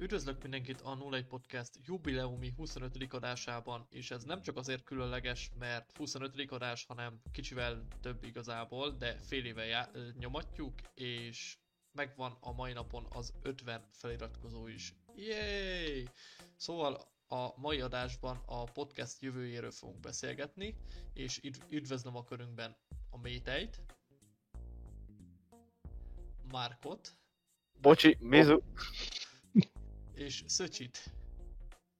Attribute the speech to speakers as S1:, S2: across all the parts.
S1: Üdvözlök mindenkit a 01 Podcast jubileumi 25. adásában, és ez nem csak azért különleges, mert 25. adás, hanem kicsivel több igazából, de fél éve já- nyomatjuk, és megvan a mai napon az 50 feliratkozó is. Yay! Szóval a mai adásban a podcast jövőjéről fogunk beszélgetni, és üdv- üdvözlöm a körünkben a Métejt, Márkot,
S2: Bocsi, Mizu.
S1: És Szöcsit.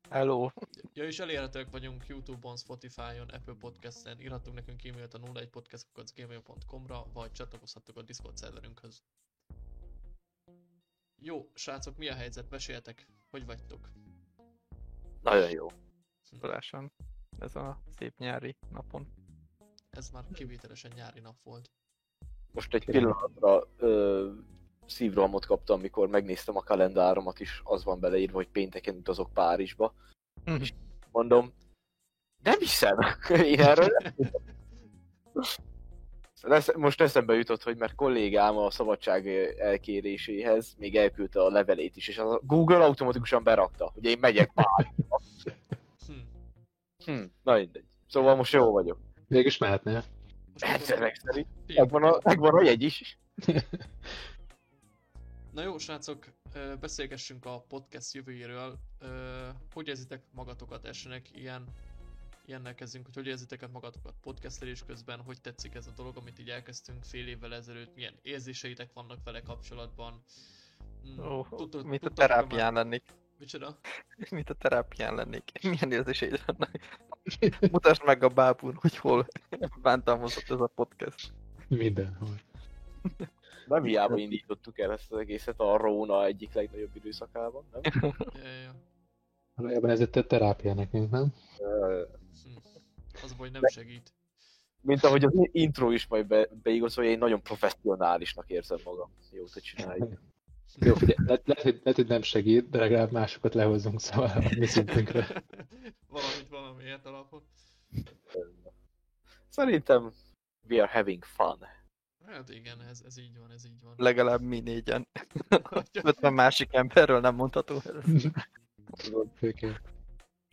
S3: Hello.
S1: Ja, és elérhetőek vagyunk Youtube-on, Spotify-on, Apple Podcast-en, írhatunk nekünk e-mailt a 01podcast.gmail.com-ra, vagy csatlakozhatok a Discord szerverünkhöz. Jó, srácok, mi a helyzet? Meséljetek, hogy vagytok?
S2: Nagyon jó.
S3: Tudásan. Ez a szép nyári napon.
S1: Ez már kivételesen nyári nap volt.
S2: Most egy pillanatra ö, szívrohamot kaptam, amikor megnéztem a kalendáromat is, az van beleírva, hogy pénteken utazok Párizsba.
S3: Mhm.
S2: Mondom, nem hiszem, én erről nem Most eszembe jutott, hogy mert kollégám a szabadság elkéréséhez még elküldte a levelét is, és a Google automatikusan berakta, hogy én megyek Párizsba.
S1: Hm.
S2: Na mindegy. Szóval most jó vagyok.
S4: Végülis mehetnél.
S1: Most
S2: Ezek szerint.
S1: Jó.
S2: Megvan a, megvan a jegy is.
S1: Na jó, srácok, beszélgessünk a podcast jövőjéről. Hogy érzitek magatokat, essenek ilyen ilyennel kezdünk, hogy hogy érzitek magatokat podcastelés közben, hogy tetszik ez a dolog, amit így elkezdtünk fél évvel ezelőtt, milyen érzéseitek vannak vele kapcsolatban. Mm,
S3: Ó,
S1: tudtok-
S3: mint a terápián
S1: már-
S3: lennék.
S1: Micsoda?
S3: Mint a terápián lennék. Milyen érzéseid vannak? Mutasd meg a bábún, hogy hol bántalmazott ez a podcast.
S4: Mindenhol.
S2: Nem hiába indítottuk el ezt az egészet a Róna egyik legnagyobb időszakában, nem?
S4: Valójában ez egy terápia nekünk, nem?
S1: Hm. Az baj, nem segít.
S2: Mint ahogy az intro is majd be, beigazolja, én nagyon professzionálisnak érzem magam. Jó, te csinálj.
S4: Jó, figyelj, lehet, lehet, hogy, lehet, hogy nem segít, de legalább másokat lehozzunk szóval a mi szintünkre.
S1: Valamit valamiért alapon.
S2: Szerintem we are having fun.
S1: Hát igen, ez, ez így van, ez így van.
S3: Legalább mi négyen. 50 másik emberről nem mondható.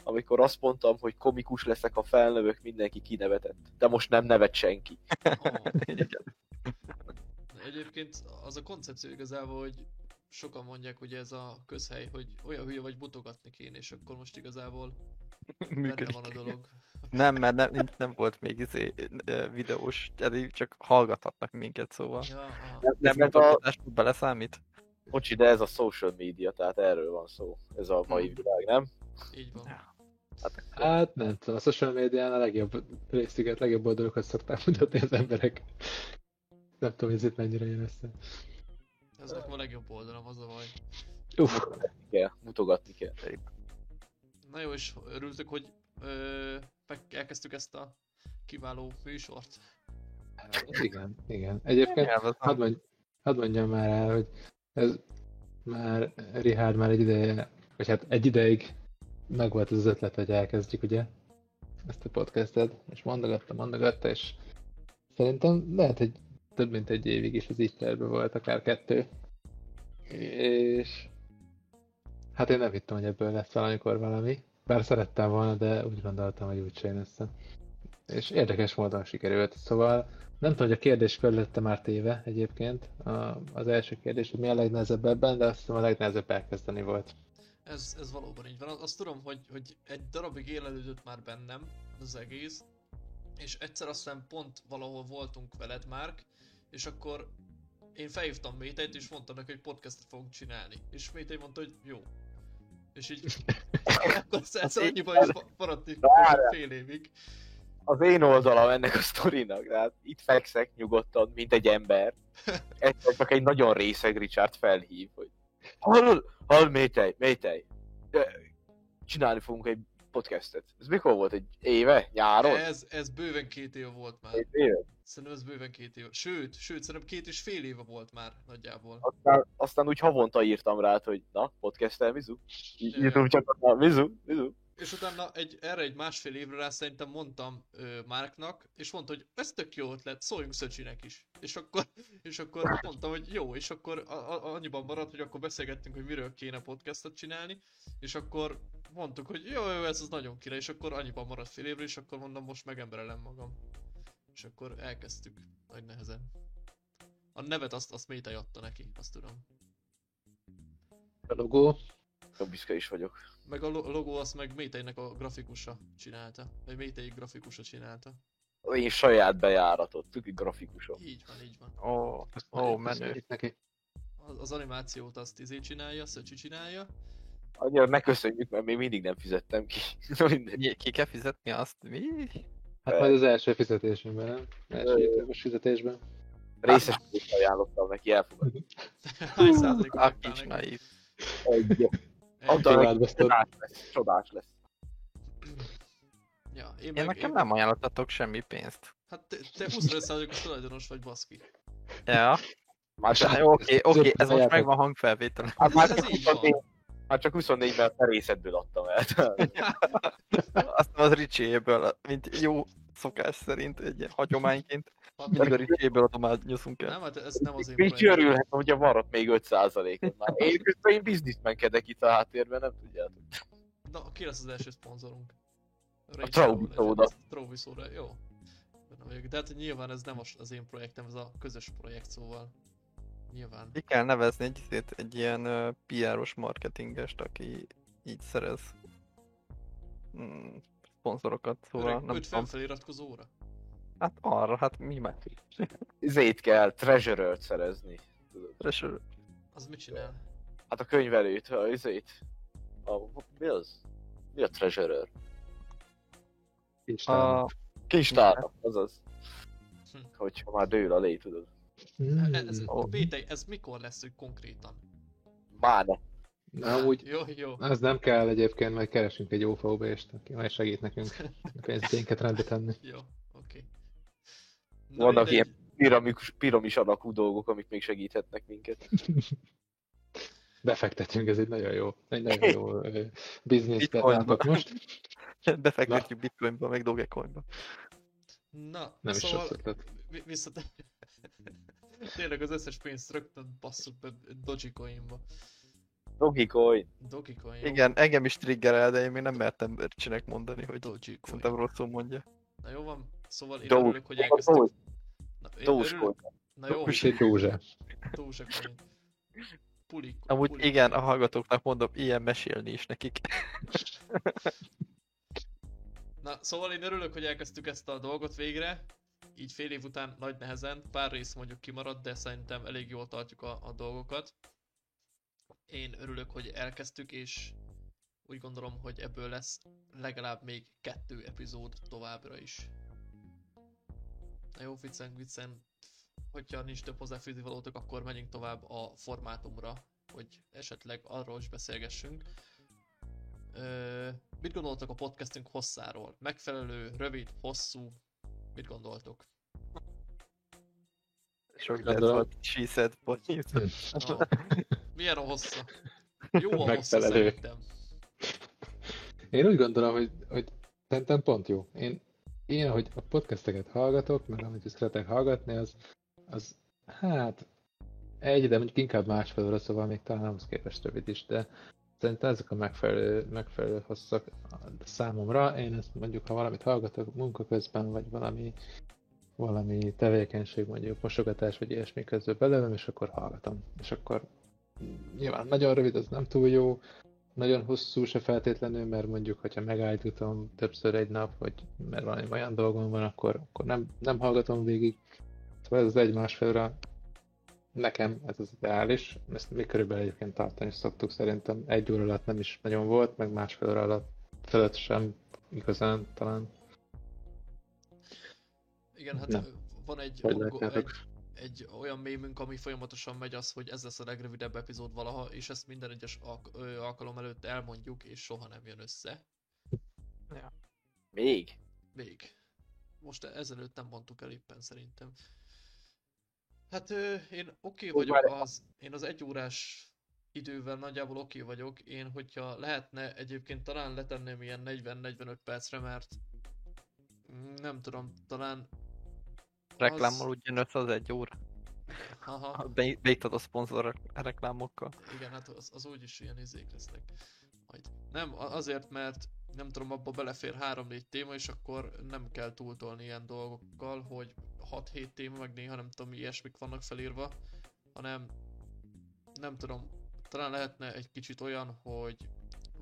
S2: Amikor azt mondtam, hogy komikus leszek, ha felnövök, mindenki kinevetett. De most nem nevet senki.
S1: Oh. Egyébként az a koncepció igazából, hogy sokan mondják, hogy ez a közhely, hogy olyan hülye vagy mutogatni kéne, és akkor most igazából benne
S3: Működik.
S1: van a dolog.
S3: Nem, mert nem, nem, nem volt még izé, videós, eddig csak hallgathatnak minket, szóval.
S1: Ja.
S2: Nem,
S3: Nem,
S2: mert a,
S3: beleszámít?
S2: bocsi, de ez a social media, tehát erről van szó. Ez a mai világ, nem?
S1: így van.
S2: Hát,
S4: Hát nem tudom, a social médián a legjobb részüket, legjobb oldalokat szokták mutatni az emberek. Nem tudom, hogy ez itt mennyire jön össze.
S1: Ez nekem a legjobb oldalam, az a baj.
S4: Uff,
S2: kell, mutogatni kell.
S1: Na jó, és örültök, hogy ö, elkezdtük ezt a kiváló műsort.
S4: igen, igen. Egyébként
S3: az
S4: hadd, mondj, hadd mondjam már el, hogy ez már Richard már egy ideje, vagy hát egy ideig megvolt az ötlet, hogy elkezdjük ugye ezt a podcastet, és mondogatta, mondogatta, és szerintem lehet, hogy több mint egy évig is az így tervben volt, akár kettő. És hát én nem hittem, hogy ebből lesz valamikor valami. Bár szerettem volna, de úgy gondoltam, hogy úgy jön össze. És érdekes módon sikerült. Szóval nem tudom, hogy a kérdés lett már téve egyébként. A, az első kérdés, hogy mi a legnehezebb ebben, de azt hiszem a legnehezebb elkezdeni volt.
S1: Ez, ez valóban így van. Azt tudom, hogy, hogy egy darabig élelődött már bennem az egész, és egyszer aztán pont valahol voltunk veled, Márk, és akkor én felhívtam Méteit, és mondtam neki, hogy podcastot fogunk csinálni. És Métei mondta, hogy jó. És így, akkor ez annyiban is maradt így fél évig.
S2: Az én oldalam ennek a sztorinak, tehát itt fekszek nyugodtan, mint egy ember. Egyszer csak egy nagyon részeg Richard felhív, hogy hallod, hallod, Métej, Métej, csinálni fogunk egy podcastet. Ez mikor volt? Egy éve? Nyáron?
S1: Ez, ez bőven két év volt már.
S2: Egy éve?
S1: Szerintem ez bőven két év. Sőt, sőt, szerintem két és fél éve volt már nagyjából.
S2: Aztán, aztán úgy havonta írtam rá, hogy na, podcastel Mizu. Írtam csak, na, Mizu, Mizu.
S1: És utána egy, erre egy másfél évre rá szerintem mondtam ö, Márknak, és mondta, hogy ez tök jó ötlet, szóljunk Szöcsinek is. És akkor, és akkor mondtam, hogy jó, és akkor a, a, annyiban maradt, hogy akkor beszélgettünk, hogy miről kéne podcastot csinálni, és akkor mondtuk, hogy jó, jó, ez az nagyon király, és akkor annyiban maradt fél évre, és akkor mondom, most megemberelem magam. És akkor elkezdtük, nagy nehezen. A nevet azt, azt Métej adta neki, azt tudom.
S4: A logó.
S2: Jobb büszke is vagyok.
S1: Meg a lo- logó azt meg Métejnek a grafikusa csinálta. Vagy Métei grafikusa csinálta.
S2: Én saját bejáratot, tuki grafikusok.
S1: Így van, így van.
S3: Ó, ó,
S4: majd
S3: menő.
S4: neki.
S1: Az, az animációt azt izé csinálja, Szöcsi csinálja.
S2: Annyira megköszönjük, mert még mindig nem fizettem ki.
S3: Ki kell fizetni azt? Mi?
S4: Hát majd az első fizetésünkben, nem? Első fizetésben.
S2: Részes ajánlottam neki, elfogadni.
S1: Hány százalékot
S3: A
S1: neki?
S3: naív.
S2: Egy,
S4: Továbbasztod.
S2: csodás lesz, csodás lesz.
S1: Ja, én,
S3: Én
S1: meg,
S3: nekem
S1: én,
S3: nem ajánlottatok semmi pénzt.
S1: Hát te, te 25%-os tulajdonos vagy, baszki.
S3: Ja,
S2: Már
S3: Á, oké, oké, ez most megvan hangfelvétel.
S2: hát már
S1: Ez így van.
S2: 24, már csak 24 mert a részedből adtam el.
S3: Azt az Ricsiéből, mint jó szokás szerint, egy ilyen hagyományként.
S1: Hát,
S3: Mindig a Ricsiéből adományozunk el.
S1: nem, hát ez nem az én
S2: Ricsi örülhet, hogyha maradt még 5%-ot már. Én közben én bizniszmenkedek itt a háttérben, nem tudjátok.
S1: Na, ki lesz az első szponzorunk?
S2: A Traubi Soda.
S1: Traubi Soda, jó. Vagyok. De hát nyilván ez nem az, az én projektem, ez a közös projekt, szóval nyilván.
S3: Ki kell nevezni egy, egy ilyen PR-os marketingest, aki így szerez mm, szponzorokat, szóval
S1: Öreg,
S3: nem
S1: öt
S3: tudom.
S1: fennfeliratkozóra?
S3: Hát arra, hát mi meg?
S2: Zét kell treasure szerezni.
S3: Treasure.
S1: Az mit csinál?
S2: Hát a könyvelőt, a izét. A, mi az? Mi a treasurer?
S4: Isten.
S3: A,
S2: Kincstár, azaz.
S1: Hm.
S2: Hogyha már dől a lé, tudod.
S4: Hmm.
S1: Ez,
S3: Ó.
S1: Péter, ez mikor lesz, konkrétan?
S2: Már ne.
S4: Na, úgy,
S1: Jó, jó.
S4: az nem kell egyébként, majd keresünk egy OVB-st, aki majd segít nekünk a pénztényeket rendbe tenni.
S1: Jó, oké. Na,
S2: Vannak ilyen piramis, piramis alakú dolgok, amik még segíthetnek minket.
S4: Befektetünk, ez egy nagyon jó, egy nagyon jó ö, biznisz
S3: Bitcoinba.
S4: látok most.
S3: befektetjük bitcoinba, meg dogecoinba.
S1: Na,
S4: Nem is
S1: szóval,
S4: rossz ötlet.
S1: Tényleg az összes pénzt rögtön basszuk be Dogecoinba.
S2: Dogecoin.
S1: Dogecoin?
S3: Igen, engem is triggerel, de én még nem mertem Ricsinek mondani, hogy
S1: Dogecoin.
S3: szerintem rosszul mondja.
S1: Na jó van, szóval én örülök, hogy elkezdtük. Na, én
S2: Dogecoin.
S1: örülök... Na jó,
S4: egy dózsa.
S1: Dogecoin. Puli,
S3: Amúgy
S1: puli.
S3: igen, a hallgatóknak mondom, ilyen mesélni is nekik.
S1: Na, szóval én örülök, hogy elkezdtük ezt a dolgot végre. Így fél év után nagy nehezen, pár rész mondjuk kimaradt, de szerintem elég jól tartjuk a, a dolgokat. Én örülök, hogy elkezdtük, és úgy gondolom, hogy ebből lesz legalább még kettő epizód továbbra is. Na jó, viccen, viccen, hogyha nincs több hozzáfűzni valótok, akkor menjünk tovább a formátumra, hogy esetleg arról is beszélgessünk. Ö, mit gondoltok a podcastünk hosszáról? Megfelelő, rövid, hosszú? Mit gondoltok?
S3: Sok volt, she said.
S1: Ah, milyen a hossza? Jó a hossza
S4: Megfelelő.
S1: szerintem.
S4: Én úgy gondolom, hogy, hogy szerintem pont jó. Én, én, ahogy a podcasteket hallgatok, meg amit szeretek hallgatni, az, az hát egy, de mondjuk inkább másfél óra, szóval még talán ahhoz képest rövid is, de szerintem ezek a megfelelő, megfelelő hosszak számomra. Én ezt mondjuk, ha valamit hallgatok munka közben, vagy valami, valami tevékenység, mondjuk mosogatás, vagy ilyesmi közben belőlem, és akkor hallgatom. És akkor nyilván nagyon rövid, az nem túl jó, nagyon hosszú se feltétlenül, mert mondjuk, hogyha megállítom többször egy nap, vagy mert valami olyan dolgom van, akkor, akkor nem, nem hallgatom végig. Szóval ez az egy-másfél óra nekem ez az ideális. Ezt mi körülbelül egyébként tartani szoktuk szerintem. Egy óra alatt nem is nagyon volt, meg másfél óra alatt fölött sem igazán talán.
S1: Igen, hát
S4: Na.
S1: van egy, egy, egy olyan mémünk, ami folyamatosan megy az, hogy ez lesz a legrövidebb epizód valaha, és ezt minden egyes alk- alkalom előtt elmondjuk, és soha nem jön össze.
S2: Még?
S1: Még. Most ezelőtt nem mondtuk el éppen szerintem. Hát én oké okay vagyok az, én az egy órás idővel nagyjából oké okay vagyok. Én, hogyha lehetne, egyébként talán letenném ilyen 40-45 percre, mert nem tudom, talán
S3: Reklámmal ugyanössz az egy óra.
S1: Aha,
S3: Be- Beírtad a szponzor reklámokkal.
S1: igen, hát az, az úgyis ilyen izék lesznek. Majd. Nem, azért, mert nem tudom, abba belefér 3-4 téma, és akkor nem kell túltolni ilyen dolgokkal, hogy 6-7 téma, meg néha nem tudom, ilyesmik vannak felírva, hanem nem tudom, talán lehetne egy kicsit olyan, hogy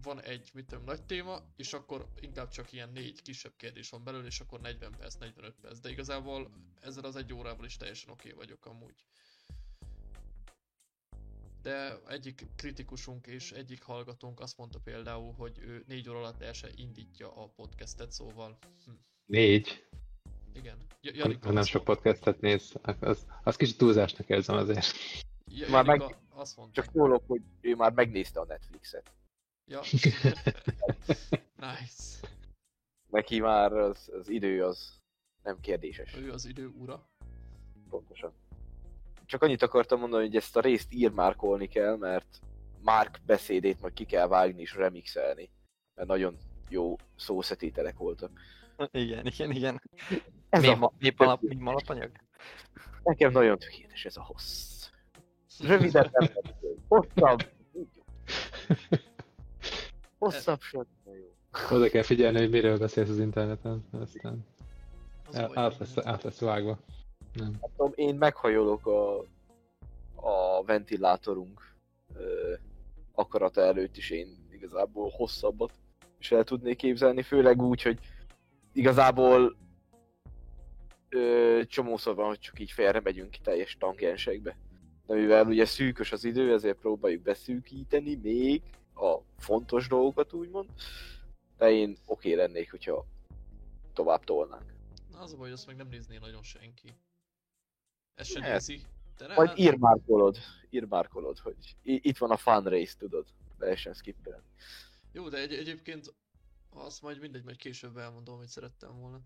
S1: van egy, mit tudom, nagy téma, és akkor inkább csak ilyen négy kisebb kérdés van belőle, és akkor 40 perc, 45 perc. De igazából ezzel az egy órával is teljesen oké okay vagyok amúgy. De egyik kritikusunk és egyik hallgatónk azt mondta például, hogy ő négy óra alatt el se indítja a podcastet, szóval hm,
S4: Négy.
S1: Igen. J- Jarika
S4: Ha nem sok podcastet néz, az, az kicsit túlzásnak érzem azért.
S1: J-
S2: Már meg-
S1: azt mondta.
S2: Csak szólok, hogy ő már megnézte a Netflixet.
S1: Ja. nice.
S2: Neki már az, az idő az nem kérdéses.
S1: Ő az idő ura.
S2: Pontosan. Csak annyit akartam mondani, hogy ezt a részt írmárkolni kell, mert Mark beszédét majd ki kell vágni és remixelni. Mert nagyon jó szószetételek voltak.
S3: Igen, igen, igen.
S2: Ez
S3: Mi,
S2: a,
S3: ma, mi, alap, mi alapanyag?
S2: nekem nagyon tökéletes ez a hossz. Rövidebb nem. Hosszabb. Hosszabb sem. Jó.
S4: Oda kell figyelni, hogy miről beszélsz az interneten, aztán
S1: Az
S4: el- át lesz, át lesz vágva. Nem.
S2: Tudom, én meghajolok a, a ventilátorunk ö, akarata előtt is én igazából hosszabbat is el tudnék képzelni, főleg úgy, hogy igazából ö, csomószor van, hogy csak így félre megyünk ki teljes tangensekbe. De mivel ugye szűkös az idő, ezért próbáljuk beszűkíteni még a fontos dolgokat úgymond, de én oké lennék, hogyha tovább tolnánk.
S1: Na az a baj, hogy azt meg nem nézné nagyon senki. Ez se
S2: Lehet.
S1: nézi. Hát-
S2: írmárkolod, írmárkolod, hogy itt van a fun race, tudod, lehessen skippelni.
S1: Jó, de egy, egyébként azt majd mindegy, majd később elmondom, amit szerettem volna.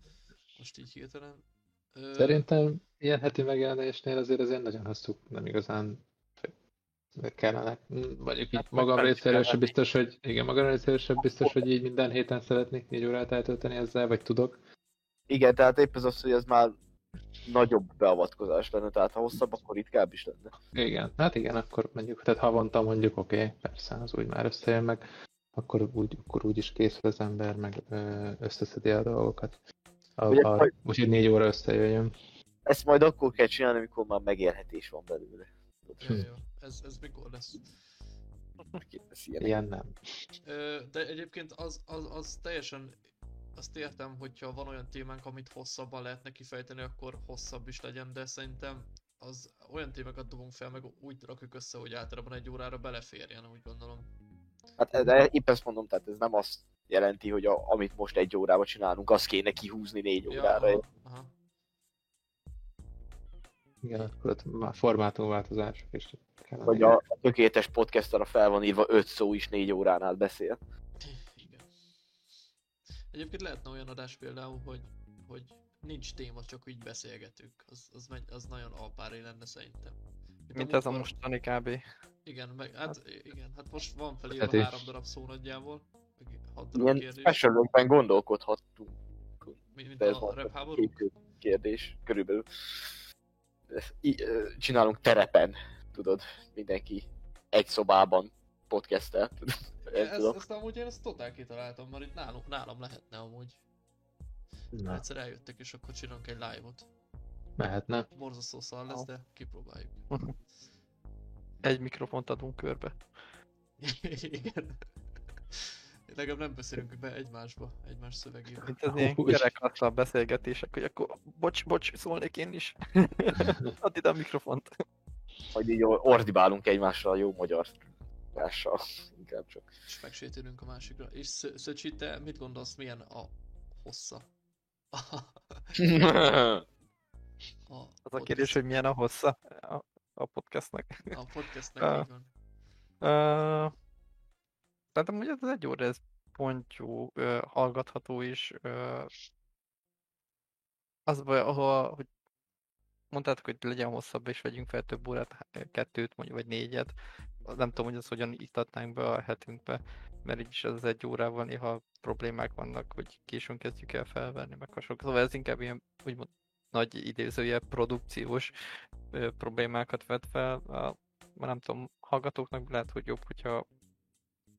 S1: Most így hirtelen. Ö,
S4: Szerintem ilyen heti megjelenésnél azért azért nagyon hosszú, nem igazán kellene. Mondjuk
S3: Hát
S4: magam
S3: meg
S4: részéről sem biztos, hogy igen, magam részéről sem biztos, hogy így minden héten szeretnék négy órát eltölteni ezzel, vagy tudok.
S2: Igen, tehát épp ez az, hogy ez már nagyobb beavatkozás lenne, tehát ha hosszabb, akkor ritkább is lenne.
S4: Igen, hát igen, akkor mondjuk, tehát havonta mondjuk, oké, okay, persze, az úgy már összejön meg, akkor úgy, akkor úgy is készül az ember, meg összeszedi a dolgokat. A,
S2: Ugye,
S4: a,
S2: majd-
S4: úgyhogy négy óra összejöjjön.
S2: Ezt majd akkor kell csinálni, amikor már megélhetés van belőle.
S1: Jó, jó. Ez, ez mikor lesz?
S2: Ilyen.
S4: Ilyen nem.
S1: De egyébként az, az, az teljesen azt értem, hogyha van olyan témánk, amit hosszabban lehetne kifejteni, akkor hosszabb is legyen, de szerintem az olyan témákat dobunk fel, meg úgy rakjuk össze, hogy általában egy órára beleférjen, úgy gondolom.
S2: Hát de épp ezt mondom, tehát ez nem azt jelenti, hogy a, amit most egy órába csinálunk, azt kéne kihúzni négy
S1: Ja,
S2: órára.
S1: aha, aha.
S4: Igen, akkor ott is kellene.
S2: Vagy a, a tökéletes podcast arra fel van írva öt szó is négy óránál beszél.
S1: Igen. Egyébként lehetne olyan adás például, hogy, hogy nincs téma, csak így beszélgetünk. Az, az, megy, az nagyon alpáré lenne szerintem.
S3: Mint ez a mostani kb.
S1: Igen, meg, hát, igen, hát most van
S4: Hát
S1: felírva
S4: is.
S1: három darab szó nagyjából. Meg hat darab
S2: Ilyen gondolkodhattunk.
S1: Mint, mint
S2: ez
S1: a rap háború.
S2: kérdés körülbelül. Ezt í- csinálunk terepen, tudod, mindenki egy szobában podcastel.
S1: Ezt,
S2: tudom.
S1: ezt amúgy én ezt totál kitaláltam, mert itt nálunk, nálam lehetne amúgy.
S4: Na,
S1: Egyszer eljöttek és akkor csinálunk egy live-ot.
S4: Mehetne.
S1: Borzasztó szar lesz, de kipróbáljuk.
S3: Egy mikrofont adunk körbe.
S1: Igen. Legalább nem beszélünk be egymásba, egymás szövegébe.
S3: Mint az ilyen kerekasztal beszélgetések, hogy akkor bocs, bocs, szólnék én is. Add ide a mikrofont.
S2: Majd így or- ordibálunk egymásra a jó magyar társal. Inkább csak.
S1: És megsétülünk a másikra. És Szö- Szöcsi, te mit gondolsz, milyen a hossza? a,
S3: Az a kérdés, hogy milyen a hossza a, a podcastnek.
S1: A podcastnek
S3: Ah.
S1: így van.
S3: Uh, Szerintem ugye egy óra, ez pont jó, uh, hallgatható is. Uh, az baj, ahol, hogy mondtátok, hogy legyen hosszabb, és vegyünk fel több órát, kettőt mondjuk, vagy négyet. nem tudom, hogy az hogyan iktatnánk be a hetünkbe, mert így is az egy órával néha problémák vannak, hogy későn kezdjük el felvenni, meg hasonlók. Szóval ez inkább ilyen, úgymond nagy idézője produkciós ö, problémákat vet fel. A, nem tudom, hallgatóknak lehet, hogy jobb, hogyha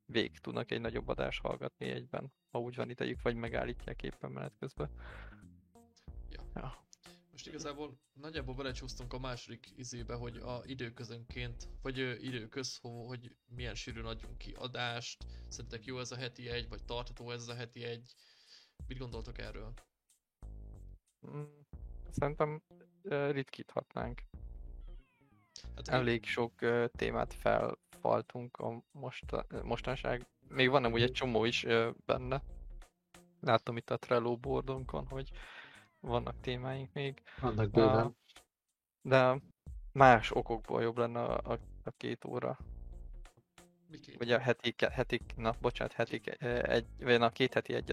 S3: végig tudnak egy nagyobb adást hallgatni egyben, ha úgy van idejük, vagy megállítják éppen menet közben.
S1: Ja.
S3: Ja.
S1: Most igazából nagyjából belecsúsztunk a második izébe, hogy a időközönként, vagy időköz, ho- hogy milyen sűrűn adjunk ki adást, szerintek jó ez a heti egy, vagy tartható ez a heti egy, mit gondoltok erről?
S3: Mm, Szerintem ritkíthatnánk.
S1: Hát
S3: Elég sok témát felfaltunk a mosta, mostanság. Még van amúgy egy csomó is benne. Látom itt a Trello boardunkon, hogy vannak témáink még.
S4: Vannak bőven.
S3: De más okokból jobb lenne a, a, a két óra.
S1: Miki?
S3: Vagy a heti, heti na bocsánat, heti egy, vagy na két heti egy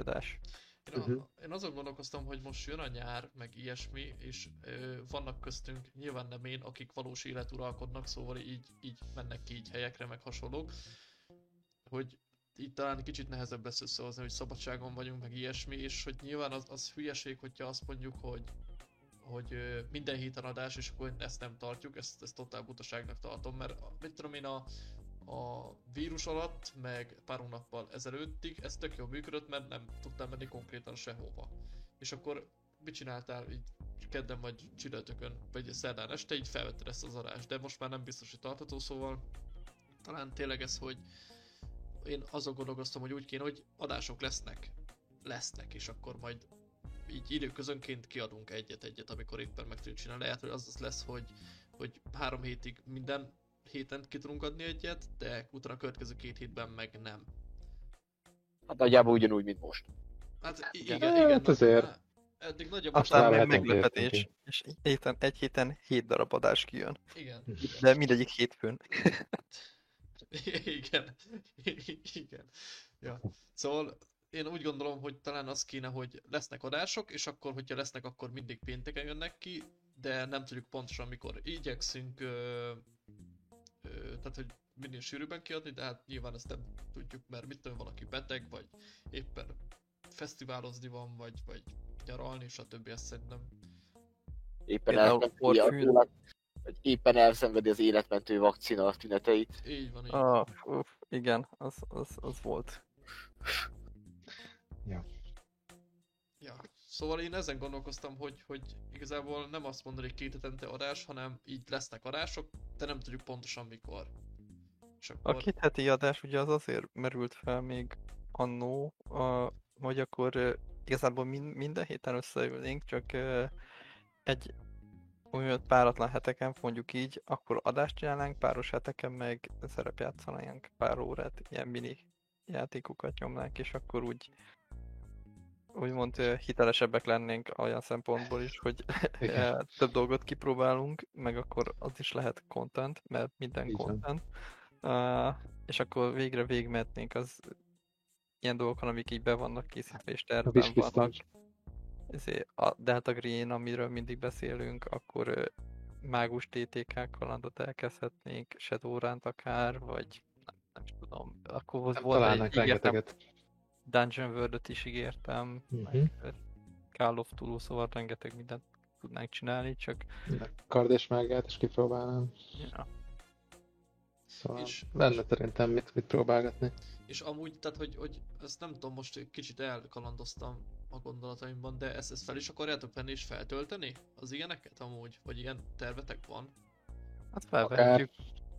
S1: Én, a,
S4: Mhm.
S1: én azon gondolkoztam, hogy most jön a nyár, meg ilyesmi, és ö, vannak köztünk, nyilván nem én, akik valós élet uralkodnak, szóval így, így mennek ki így helyekre, meg hasonlók, hogy így talán kicsit nehezebb lesz összehozni, hogy szabadságon vagyunk, meg ilyesmi, és hogy nyilván az, az hülyeség, hogyha azt mondjuk, hogy hogy ö, minden héten adás, és akkor ezt nem tartjuk, ezt, ezt totál butaságnak tartom, mert a- mit tudom én, a, a vírus alatt, meg pár hónappal ezelőttig ez tök jól működött, mert nem tudtam menni konkrétan sehova. És akkor mit csináltál így kedden vagy csütörtökön, vagy szerdán este, így felvetted ezt az adást, de most már nem biztos, hogy tartható, szóval talán tényleg ez, hogy én azon gondolkoztam, hogy úgy kéne, hogy adások lesznek, lesznek, és akkor majd így időközönként kiadunk egyet-egyet, amikor éppen meg tudjuk csinálni. Lehet, hogy az az lesz, hogy, hogy három hétig minden héten ki tudunk adni egyet, de utána a következő két hétben meg nem.
S2: Hát nagyjából ugyanúgy, mint most.
S1: Hát i-
S3: Igen.
S1: igen,
S4: Hát
S1: igen.
S4: azért.
S1: na- Eddig nagyjából
S3: Aztán meg meglepetés, és egy héten, egy héten hét darab adás kijön.
S1: Igen.
S3: De mindegyik hétfőn.
S1: Igen. Igen. Ja. Szóval én úgy gondolom, hogy talán az kéne, hogy lesznek adások, és akkor, hogyha lesznek, akkor mindig pénteken jönnek ki, de nem tudjuk pontosan mikor. Igyekszünk, ö, tehát hogy minél sűrűbben kiadni, de hát nyilván ezt nem tudjuk, mert mit tudom, valaki beteg, vagy éppen fesztiválozni van, vagy, vagy nyaralni, stb. Ezt szerintem
S2: Éppen elszenvedi,
S3: porfűn.
S2: élet, vagy éppen elszenvedi az életmentő vakcina tüneteit.
S1: így van, így
S3: Ah, uff, igen, az, az, az volt.
S1: Ja, szóval én ezen gondolkoztam, hogy, hogy igazából nem azt mondani, hogy két hetente adás, hanem így lesznek adások, de nem tudjuk pontosan mikor. És
S3: A
S1: akkor...
S3: két heti adás ugye az azért merült fel még annó, a, hogy akkor igazából min, minden héten összeülnénk, csak egy olyan páratlan heteken, mondjuk így, akkor adást csinálnánk, páros heteken meg szerepjátszanánk pár órát, ilyen mini játékokat nyomnánk, és akkor úgy úgymond hitelesebbek lennénk olyan szempontból is, hogy
S4: Igen.
S3: több dolgot kipróbálunk, meg akkor az is lehet content, mert minden
S4: van.
S3: content. Uh, és akkor végre végigmehetnénk az ilyen dolgokon, amik így be vannak készítve és tervben vannak. Ezért a Delta Green, amiről mindig beszélünk, akkor mágus TTK kalandot elkezdhetnénk, Shadowrun akár, vagy nem, nem is tudom, akkor
S4: Nem
S3: volt egy,
S4: rengeteget.
S3: Dungeon World-ot is ígértem, meg ö, Call of Toulouse, szóval rengeteg mindent tudnánk csinálni, csak
S4: Kard és mágát is kipróbálnám.
S3: ja,
S4: Szóval
S1: És-
S4: lenne szerintem mit, mit próbálgatni.
S1: És amúgy, tehát hogy, hogy ezt nem tudom, most kicsit elkalandoztam a gondolataimban, de ezt, ezt fel is akarjátok venni és feltölteni? Az ilyeneket amúgy? Vagy ilyen tervetek van?
S3: hát felvehetjük.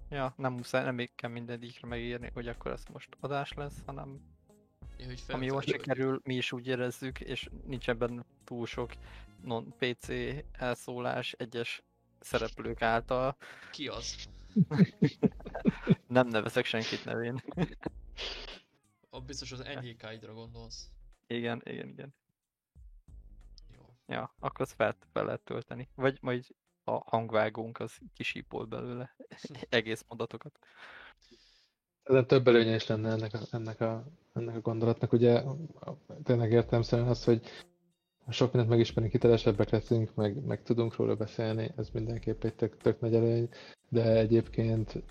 S3: Ja, nem muszáj, nem még kell mindegyikre megírni, hogy akkor ez most adás lesz, hanem
S1: Hogy
S3: ami jól sikerül, mi is úgy érezzük, és nincs ebben túl sok non-PC elszólás egyes szereplők által.
S1: Ki az?
S3: Nem nevezek senkit nevén.
S1: A biztos az NJK-idra gondolsz.
S3: Igen, igen, igen.
S1: Jó.
S3: Ja, akkor azt fel, fel lehet tölteni. Vagy majd a hangvágónk az kisípol belőle egész mondatokat.
S4: Ezen több előnye is lenne ennek a, ennek a, ennek a gondolatnak. Ugye tényleg értelemszerűen az, hogy sok mindent megismerünk, hitelesebbek leszünk, meg, meg tudunk róla beszélni, ez mindenképp egy tök, tök nagy előny, de egyébként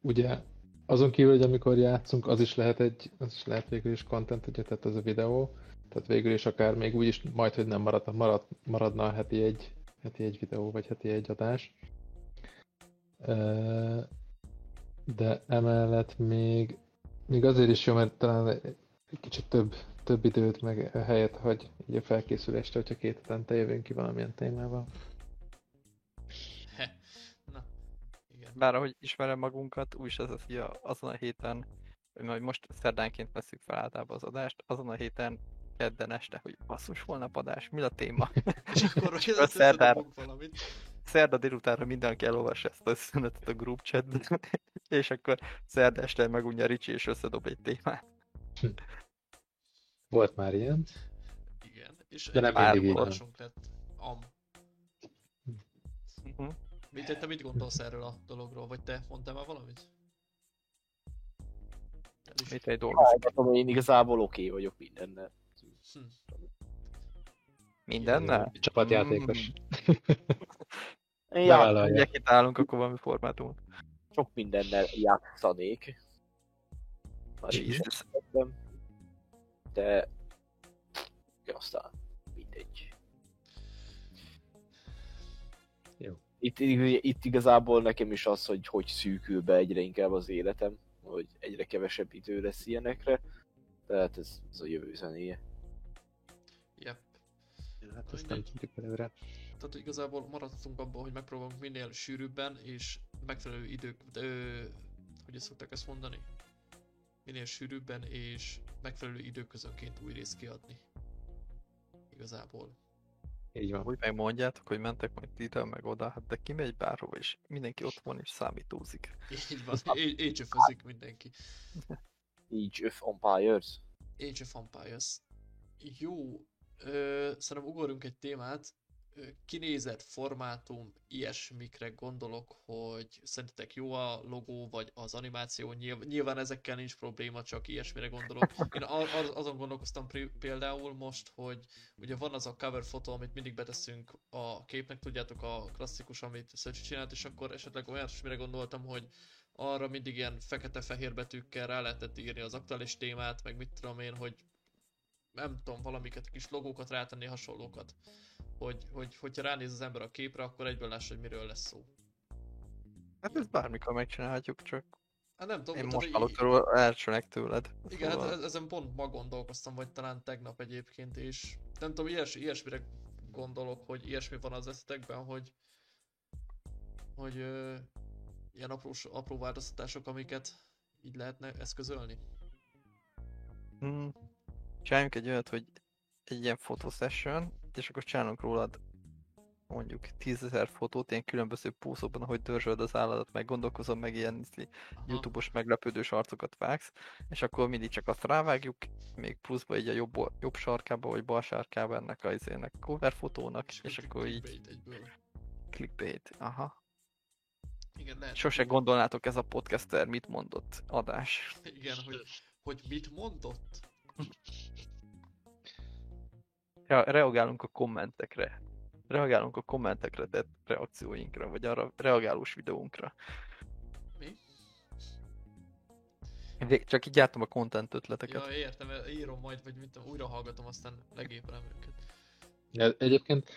S4: ugye azon kívül, hogy amikor játszunk, az is lehet egy, az is lehet végül is content, ugye, tehát ez a videó. Tehát végül is akár még úgy is majd, hogy nem marad, marad, maradna heti egy, heti egy videó, vagy heti egy adás. De emellett még, még azért is jó, mert talán egy kicsit több, több időt meg helyet hagy így a felkészülésre, hogyha két hetente jövünk ki valamilyen témával.
S1: Na, igen.
S3: Bár ahogy ismerem magunkat, úgy is az az, hogy azon a héten, hogy most szerdánként veszük fel általában az adást, azon a héten kedden este, hogy basszus, holnap adás, mi a téma?
S1: És akkor hogy
S3: a
S1: összedobunk valamit.
S3: Szerda délutánra mindenki elolvassa ezt a üzenetet a group chatben, és akkor szerda este megunja Ricsi és összedob egy témát.
S4: Volt már ilyen.
S1: Igen. És
S4: De nem
S1: egy
S3: mindig
S4: így
S1: lett. Am.
S3: Mhm.
S1: Mit, te mit gondolsz erről a dologról? Vagy te mondtál már valamit?
S3: Mit egy dolgozunk?
S2: Hallgatom, én igazából oké vagyok mindennel.
S1: Hm.
S3: Mindennel?
S4: Csapatjátékos.
S2: Én
S4: Ja.
S3: Mindjárt találunk akkor valami formátumot.
S2: sok mindennel játszanék. Már így tettem. De... Ja, aztán mindegy.
S4: Jó.
S2: Itt, itt igazából nekem is az, hogy hogy szűkül be egyre inkább az életem, hogy egyre kevesebb idő lesz ilyenekre. Tehát ez, ez a jövő zenéje.
S4: Hát azt nem tudjuk előre.
S1: Tehát igazából maradhatunk abban, hogy megpróbálunk minél sűrűbben és megfelelő idők, ö, hogy ezt szokták ezt mondani? Minél sűrűbben és megfelelő időközönként új részt kiadni. Igazából.
S4: Így van.
S3: Úgy megmondjátok, hogy mentek majd ide, meg oda, hát de kimegy bárhova is. Mindenki ott van és számítózik.
S1: Így van, age mindenki.
S2: Age of Empires.
S1: Age of Empires. Jó, ö, szerintem ugorjunk egy témát. Kinézet, formátum, ilyesmikre gondolok, hogy szerintetek jó a logó, vagy az animáció, nyilván, nyilván ezekkel nincs probléma, csak ilyesmire gondolok. Én azon gondolkoztam például most, hogy ugye van az a cover fotó, amit mindig beteszünk a képnek, tudjátok, a klasszikus, amit Szöcsi csinált, és akkor esetleg olyasmire gondoltam, hogy arra mindig ilyen fekete-fehér betűkkel rá lehetett írni az aktuális témát, meg mit tudom én, hogy nem tudom, valamiket, kis logókat rátenni, hasonlókat. Hogy, hogy, hogyha ránéz az ember a képre, akkor egyből lássa, hogy miről lesz szó.
S3: Hát ezt bármikor megcsinálhatjuk, csak
S1: Hát nem tudom,
S3: én most hallottam elsőnek tőled.
S1: Igen, hát
S3: Szóval-
S1: e- ezen pont ma gondolkoztam, vagy talán tegnap egyébként, és nem tudom, ilyes, ilyesmire gondolok, hogy ilyesmi van az eszetekben, hogy hogy ö, ilyen apró, apró változtatások, amiket így lehetne eszközölni.
S3: Hmm. Csináljunk egy olyat, hogy egy ilyen fotosession, és akkor csinálunk rólad mondjuk 10.000 fotót, ilyen különböző pószokban, ahogy dörzsöld az állatot, meg gondolkozom, meg ilyen. YouTube-os meglepődős arcokat vágsz, és akkor mindig csak azt rávágjuk, még pluszba így a jobb, jobb sarkába, vagy bal sarkába ennek a izének cover fotónak, és, és akkor így
S1: egyből.
S3: clickbait, aha.
S1: Igen, lehet.
S3: Sose gondolnátok ez a podcaster mit mondott adás.
S1: Igen, hogy, hogy mit mondott?
S3: Re- reagálunk a kommentekre. Reagálunk a kommentekre tett reakcióinkra, vagy arra reagálós videónkra.
S1: Mi?
S3: Csak így gyártom a content ötleteket.
S1: Ja, értem, írom majd, vagy tudom, újra hallgatom, aztán legépelem őket.
S4: Ja, egyébként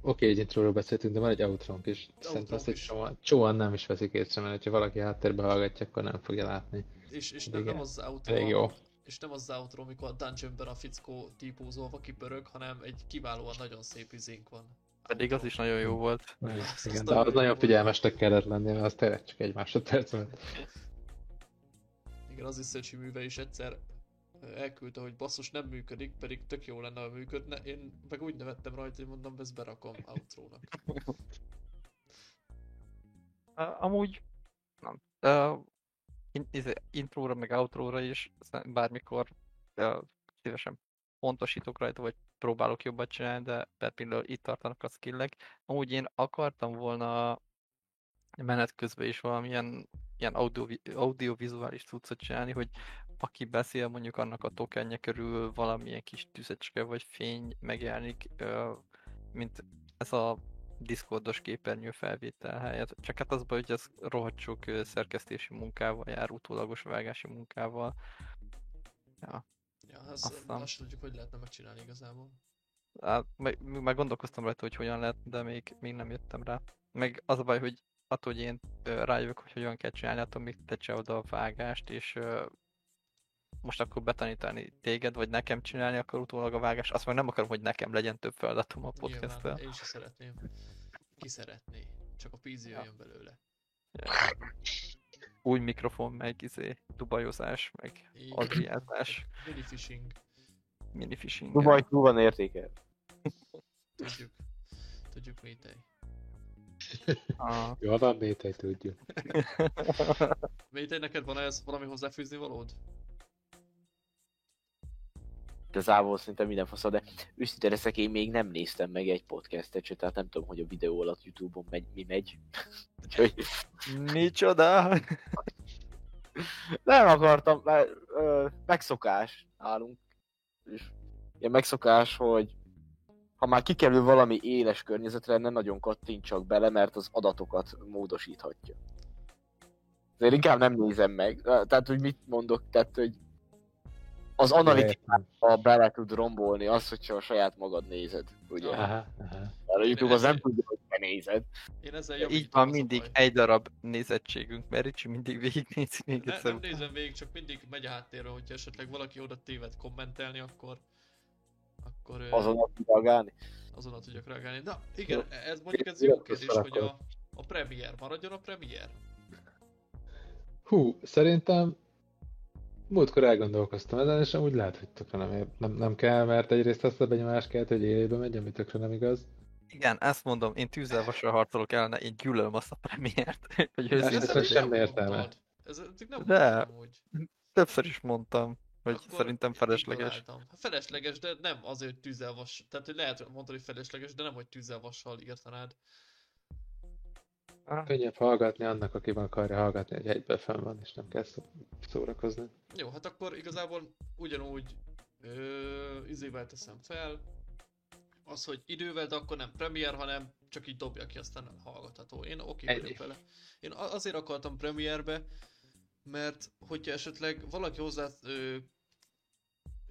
S4: oké, egy intróról beszéltünk, de van egy outrónk is. Szerintem
S1: Outrónk
S4: azt egy
S1: is.
S4: csomóan nem is veszik észre, mert ha valaki háttérbe hallgatja, akkor nem fogja látni.
S1: És, és nem, nem az outro,
S4: Elég jó.
S1: És nem az outro, amikor a dungeonben a fickó típúzolva kipörög, hanem egy kiválóan nagyon szép izénk van.
S3: Pedig az is nagyon jó volt.
S4: Igen,
S1: az
S4: igen, de
S1: nagyon
S4: az nagyon figyelmesnek kellett lenni, mert az tényleg csak egy másodperc volt.
S1: Igen, az is Szöcsi műve is egyszer elküldte, hogy basszus nem működik, pedig tök jó lenne, ha működne. Én meg úgy nevettem rajta, hogy mondom, ezt berakom outrónak.
S3: Amúgy, nem. Intróra, meg outróra is bármikor uh, szívesen pontosítok rajta, vagy próbálok jobbat csinálni, de per itt tartanak a skillek. Amúgy én akartam volna menet közben is valamilyen ilyen audio, audiovizuális cuccot csinálni, hogy aki beszél, mondjuk annak a tokenje körül valamilyen kis tüzecske vagy fény megjelenik, mint ez a Discordos képernyő felvétel helyett. Csak hát az baj, hogy ez rohadt sok szerkesztési munkával jár, utólagos vágási munkával.
S1: Ja, ez
S3: Aztán-
S1: azt tudjuk, hogy lehetne megcsinálni igazából.
S3: Hát, meg, meg gondolkoztam rajta, hogy hogyan lehet, de még, még nem jöttem rá. Meg az a baj, hogy attól, hogy én rájövök, hogy hogyan kell csinálni, attól még te csinálod a vágást, és most akkor betanítani téged, vagy nekem csinálni, akkor utólag a vágást. Azt meg nem akarom, hogy nekem legyen több feladatom a podcast
S1: Nyilván, én is szeretném. Ki szeretné? Csak a pízi
S3: Ja.
S1: jön belőle.
S3: Új mikrofon, meg izé, dubajozás, meg adriázás,
S1: Mini fishing.
S3: mini fishing.
S2: Dubaj túl van értékel.
S1: Tudjuk. Tudjuk Métej.
S3: Ah.
S4: Jól van, Métej, tudjuk.
S1: Métej, neked van ez valami hozzáfűzni valód?
S2: Igazából szinte minden faszal, de őszintén leszek, én még nem néztem meg egy podcastet se, tehát nem tudom, hogy a videó alatt Youtube-on megy, mi megy. Úgyhogy
S3: Micsoda!
S2: nem akartam, mert ö, megszokás nálunk. És ilyen megszokás, hogy ha már kikerül valami éles környezetre, ne nagyon kattintsak bele, mert az adatokat módosíthatja. Ezért inkább nem nézem meg. Tehát, hogy mit mondok, tehát, hogy az analitikával bele tud rombolni az, hogyha a saját magad nézed, ugye?
S1: Aha.
S4: Aha.
S2: Mert a Youtube az nem tudja, hogy te nézed.
S1: Én ezzel
S3: Így
S1: javítom,
S3: van mindig
S1: baj.
S3: egy darab nézettségünk, mert Ricsi mindig végignézi még
S1: Ne,
S3: egyszer.
S1: nem nézem végig, csak mindig megy a háttérről, hogyha esetleg valaki oda téved kommentelni, akkor akkor
S2: Azonnal tud reagálni.
S1: azonnal tudjak reagálni. Na igen, ez mondjuk ez
S4: Jó,
S1: kérdés, hogy a, a Premiere, maradjon a Premiere?
S4: Hú, szerintem múltkor elgondolkoztam ezen, és amúgy lehet, hogy tökre nem, nem, nem kell, mert egyrészt azt a benyomást kelt, hogy élőbe megy, ami tökre nem igaz.
S3: Igen, ezt mondom, én tűzzel vasra harcolok ellene, én gyűlölöm azt a premiért, hogy
S4: Ez- ez
S3: legyek.
S4: sem
S1: nem
S4: értelme.
S1: Ez nem
S3: De.
S1: mondtam amúgy.
S3: Többször is mondtam, hogy
S1: Akkor
S3: szerintem felesleges.
S1: Hát Felesleges, de nem azért, hogy tűzzel vas... Tehát, hogy lehet mondani, hogy felesleges, de nem, hogy tűzzel vassal írtanád.
S3: Ah,
S4: Könnyebb hallgatni annak, aki van akarja hallgatni, hogy egyben fenn van, és nem kell szó- szórakozni.
S1: Jó, hát akkor igazából ugyanúgy ö, izével teszem fel, az, hogy idővel, de akkor nem Premiere, hanem csak így dobja ki, aztán hallgatható. Én oké okay vagyok vele. Én azért akartam Premierbe, mert hogyha esetleg valaki hozzá ö,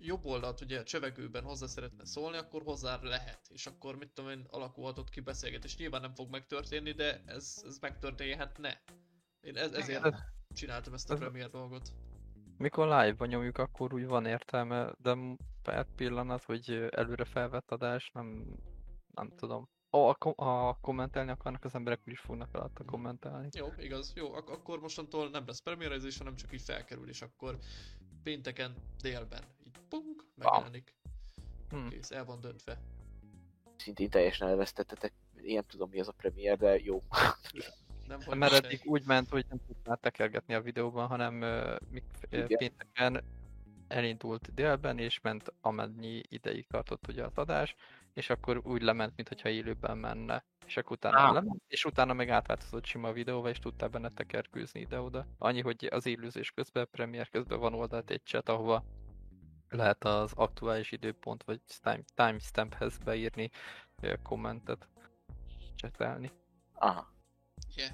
S1: jobb oldalt, ugye csevegőben hozzá szeretne szólni, akkor hozzá lehet. És akkor mit tudom én, alakulhatott ki beszélgetés. Nyilván nem fog megtörténni, de ez, ez megtörténhetne. Én ez, ezért
S3: Ez-
S1: csináltam ezt a
S3: ez-
S1: Premiere dolgot.
S3: Mikor live-ban nyomjuk, akkor úgy van értelme, de per pillanat, hogy előre felvett adás, nem, nem tudom. Ó, a, kom- a kommentelni akarnak az emberek, úgyis fognak alatta kommentelni.
S1: Jó, igaz, jó, ak- akkor mostantól nem lesz premierezés, hanem csak így felkerül, és akkor pénteken délben punk, megjelenik.
S3: Hm.
S1: Kész, el van döntve.
S2: Szintén teljesen elvesztettetek. Én nem tudom mi az a premier, de jó.
S1: Nem hogy
S3: Mert eddig úgy ment, hogy nem tudtál tekergetni a videóban, hanem
S2: Igen.
S3: pénteken elindult délben, és ment amennyi ideig tartott ugye az adás, és akkor úgy lement, mintha élőben menne. És akkor utána
S2: Á.
S3: lement, és utána meg átváltozott sima videóval, és tudtál benne tekerkőzni ide-oda. Annyi, hogy az élőzés közben, premier közben van oldalt egy chat, ahova lehet az aktuális időpont, vagy time, timestamphez beírni kommentet, csetelni.
S2: Aha.
S1: Yeah.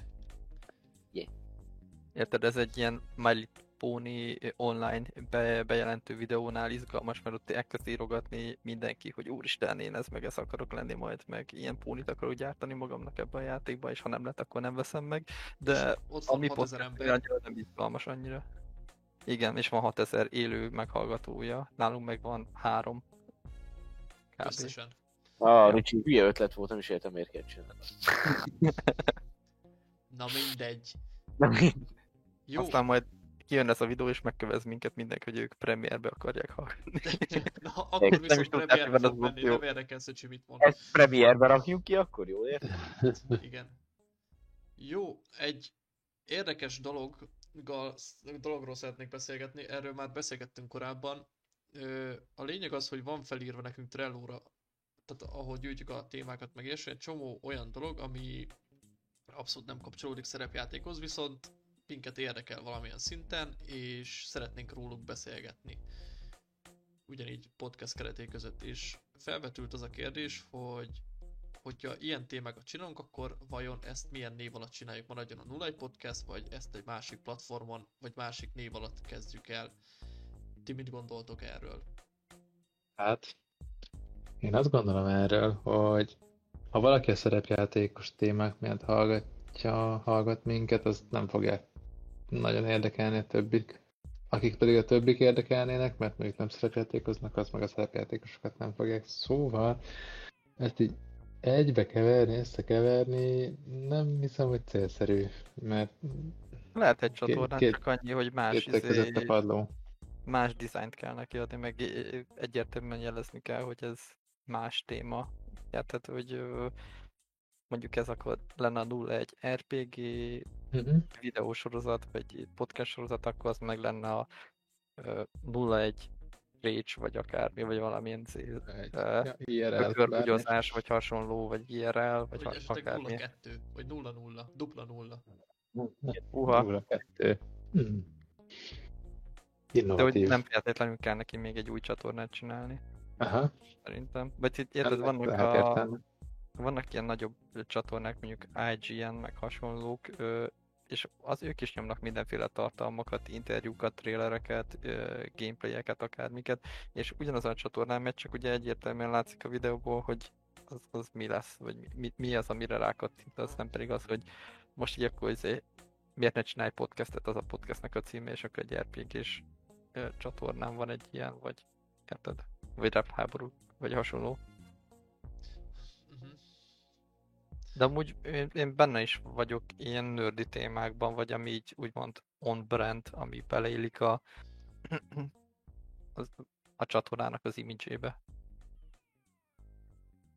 S3: Érted, ez egy ilyen My Little Pony online be, bejelentő videónál izgalmas, mert ott elkezd írogatni mindenki, hogy úristen, én ez meg ez akarok lenni majd, meg ilyen pónit akarok gyártani magamnak ebbe a játékba, és ha nem lett, akkor nem veszem meg. De
S1: Ott van
S3: ami
S1: 6000
S3: podcast
S1: ember.
S3: annyira nem izgalmas annyira. Igen, és van 6000 élő meghallgatója, nálunk meg van három. Kb.
S1: Összesen.
S2: Ah, Ricsi, hülye ötlet volt, nem is értem miért kell csinálni.
S1: Na mindegy.
S2: Nem,
S1: Jó,
S3: Aztán majd kijön ez a videó, és megkövez minket mindenki, hogy ők premierbe akarják hallgatni.
S1: na, akkor
S2: Nem
S1: viszont premierbe fog
S3: az
S1: menni, nem érdekel Szöcsi mit mond.
S2: ezt premierbe rakjuk ki, akkor jól értem?
S1: Igen. Jó, egy érdekes dologgal, dologról szeretnék beszélgetni, erről már beszélgettünk korábban. A lényeg az, hogy van felírva nekünk Trello-ra, tehát ahogy gyűjtjük a témákat, meg és egy csomó olyan dolog, ami abszolút nem kapcsolódik szerepjátékhoz, viszont minket érdekel valamilyen szinten, és szeretnénk róluk beszélgetni. Ugyanígy podcast kereté között is felvetült az a kérdés, hogy hogyha ilyen témákat csinálunk, akkor vajon ezt milyen név alatt csináljuk? Maradjon a 01 Podcast, vagy ezt egy másik platformon, vagy másik név alatt kezdjük el? Ti mit gondoltok erről?
S4: Hát, én azt gondolom erről, hogy ha valaki a szerepjátékos témák miatt hallgatja, hallgat minket, az nem fogja nagyon érdekelni a többik. Akik pedig a többik érdekelnének, mert mondjuk nem szerepjátékoznak, az meg a szerepjátékosokat nem fogják. Szóval, ezt így egybe keverni, összekeverni, nem hiszem, hogy célszerű, mert
S3: Lehet egy csatornán,
S4: két-
S3: csak annyi, hogy más, izé,
S4: padló.
S3: más dizájnt kell neki adni, meg egyértelműen jelezni kell, hogy ez más téma. Tehát, hogy mondjuk ez akkor lenne a 01 RPG
S4: Uh-huh.
S3: videósorozat, vagy podcast sorozat, akkor az meg lenne a ö, 01 Rage, vagy akármi, vagy valamilyen
S4: bármi.
S3: ökörbugyozás, vagy hasonló, vagy IRL, vagy,
S1: Vagy
S3: ha- akármi.
S1: 0-2, vagy 0-0, dupla 0.
S3: Uha.
S4: Nulla kettő. Hmm.
S3: De hogy nem feltétlenül kell neki még egy új csatornát csinálni,
S4: Aha,
S3: szerintem. Vagy itt érted, vannak, a,
S4: értelme.
S3: vannak ilyen nagyobb csatornák, mondjuk IGN, meg hasonlók, ö, és az ők is nyomnak mindenféle tartalmakat, interjúkat, trélereket, gameplayeket, akármiket, és ugyanaz a csatornán megy, csak ugye egyértelműen látszik a videóból, hogy az, az mi lesz, vagy mi, mi az, amire rákattint, az nem pedig az, hogy most így akkor izé, miért ne csinálj podcastet, az a podcastnek a címe, és akkor egy RPG-s ö, csatornán van egy ilyen, vagy érted? Vagy rap háború, vagy hasonló. De amúgy én, én benne is vagyok ilyen nördi témákban, vagy ami így úgymond on-brand, ami beleillik a, az, a csatornának az imidzsébe.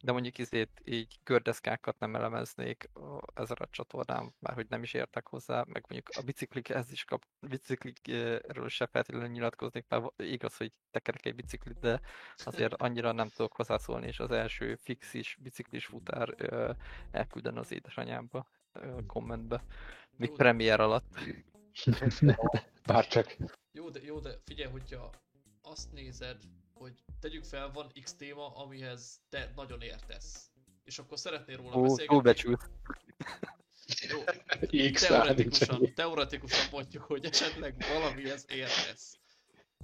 S3: De mondjuk izét így gördeszkákat nem elemeznék ezen a csatornán, már hogy nem is értek hozzá, meg mondjuk a biciklik, ez is kap, biciklikről se feltétlenül nyilatkoznék, mert igaz, hogy tekerek egy biciklit, de azért annyira nem tudok hozzászólni, és az első fixis biciklis futár elkülden az édesanyámba kommentbe, még premier alatt.
S4: Bárcsak.
S1: Jó, de, jó, de figyelj, hogyha azt nézed, hogy tegyük fel, van X téma, amihez te nagyon értesz. És akkor szeretnél róla
S3: Ó,
S1: beszélgetni.
S3: túlbecsült.
S1: Jó, teoretikusan, teoretikusan mondjuk, hogy esetleg valamihez értesz.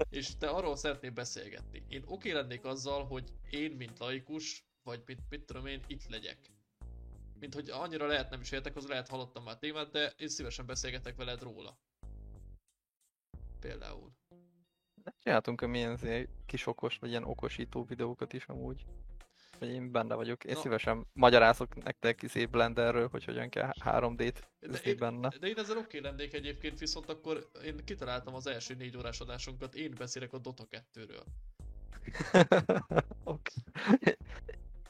S1: És te arról szeretnél beszélgetni. Én oké lennék azzal, hogy én, mint laikus, vagy mit, mit tudom én, itt legyek. Mint hogy annyira lehet nem is értek, az lehet hallottam már témát, de én szívesen beszélgetek veled róla. Például.
S3: Csináltunk a milyen kis okos, vagy ilyen okosító videókat is amúgy. Vagy én benne vagyok. Én
S1: Na.
S3: szívesen magyarázok nektek izé Blenderről, hogy hogyan kell 3D-t
S1: De
S3: izé
S1: én,
S3: benne.
S1: de én ezzel oké lennék egyébként, viszont akkor én kitaláltam az első négy órás adásunkat, én beszélek a Dota 2-ről.
S3: Oké.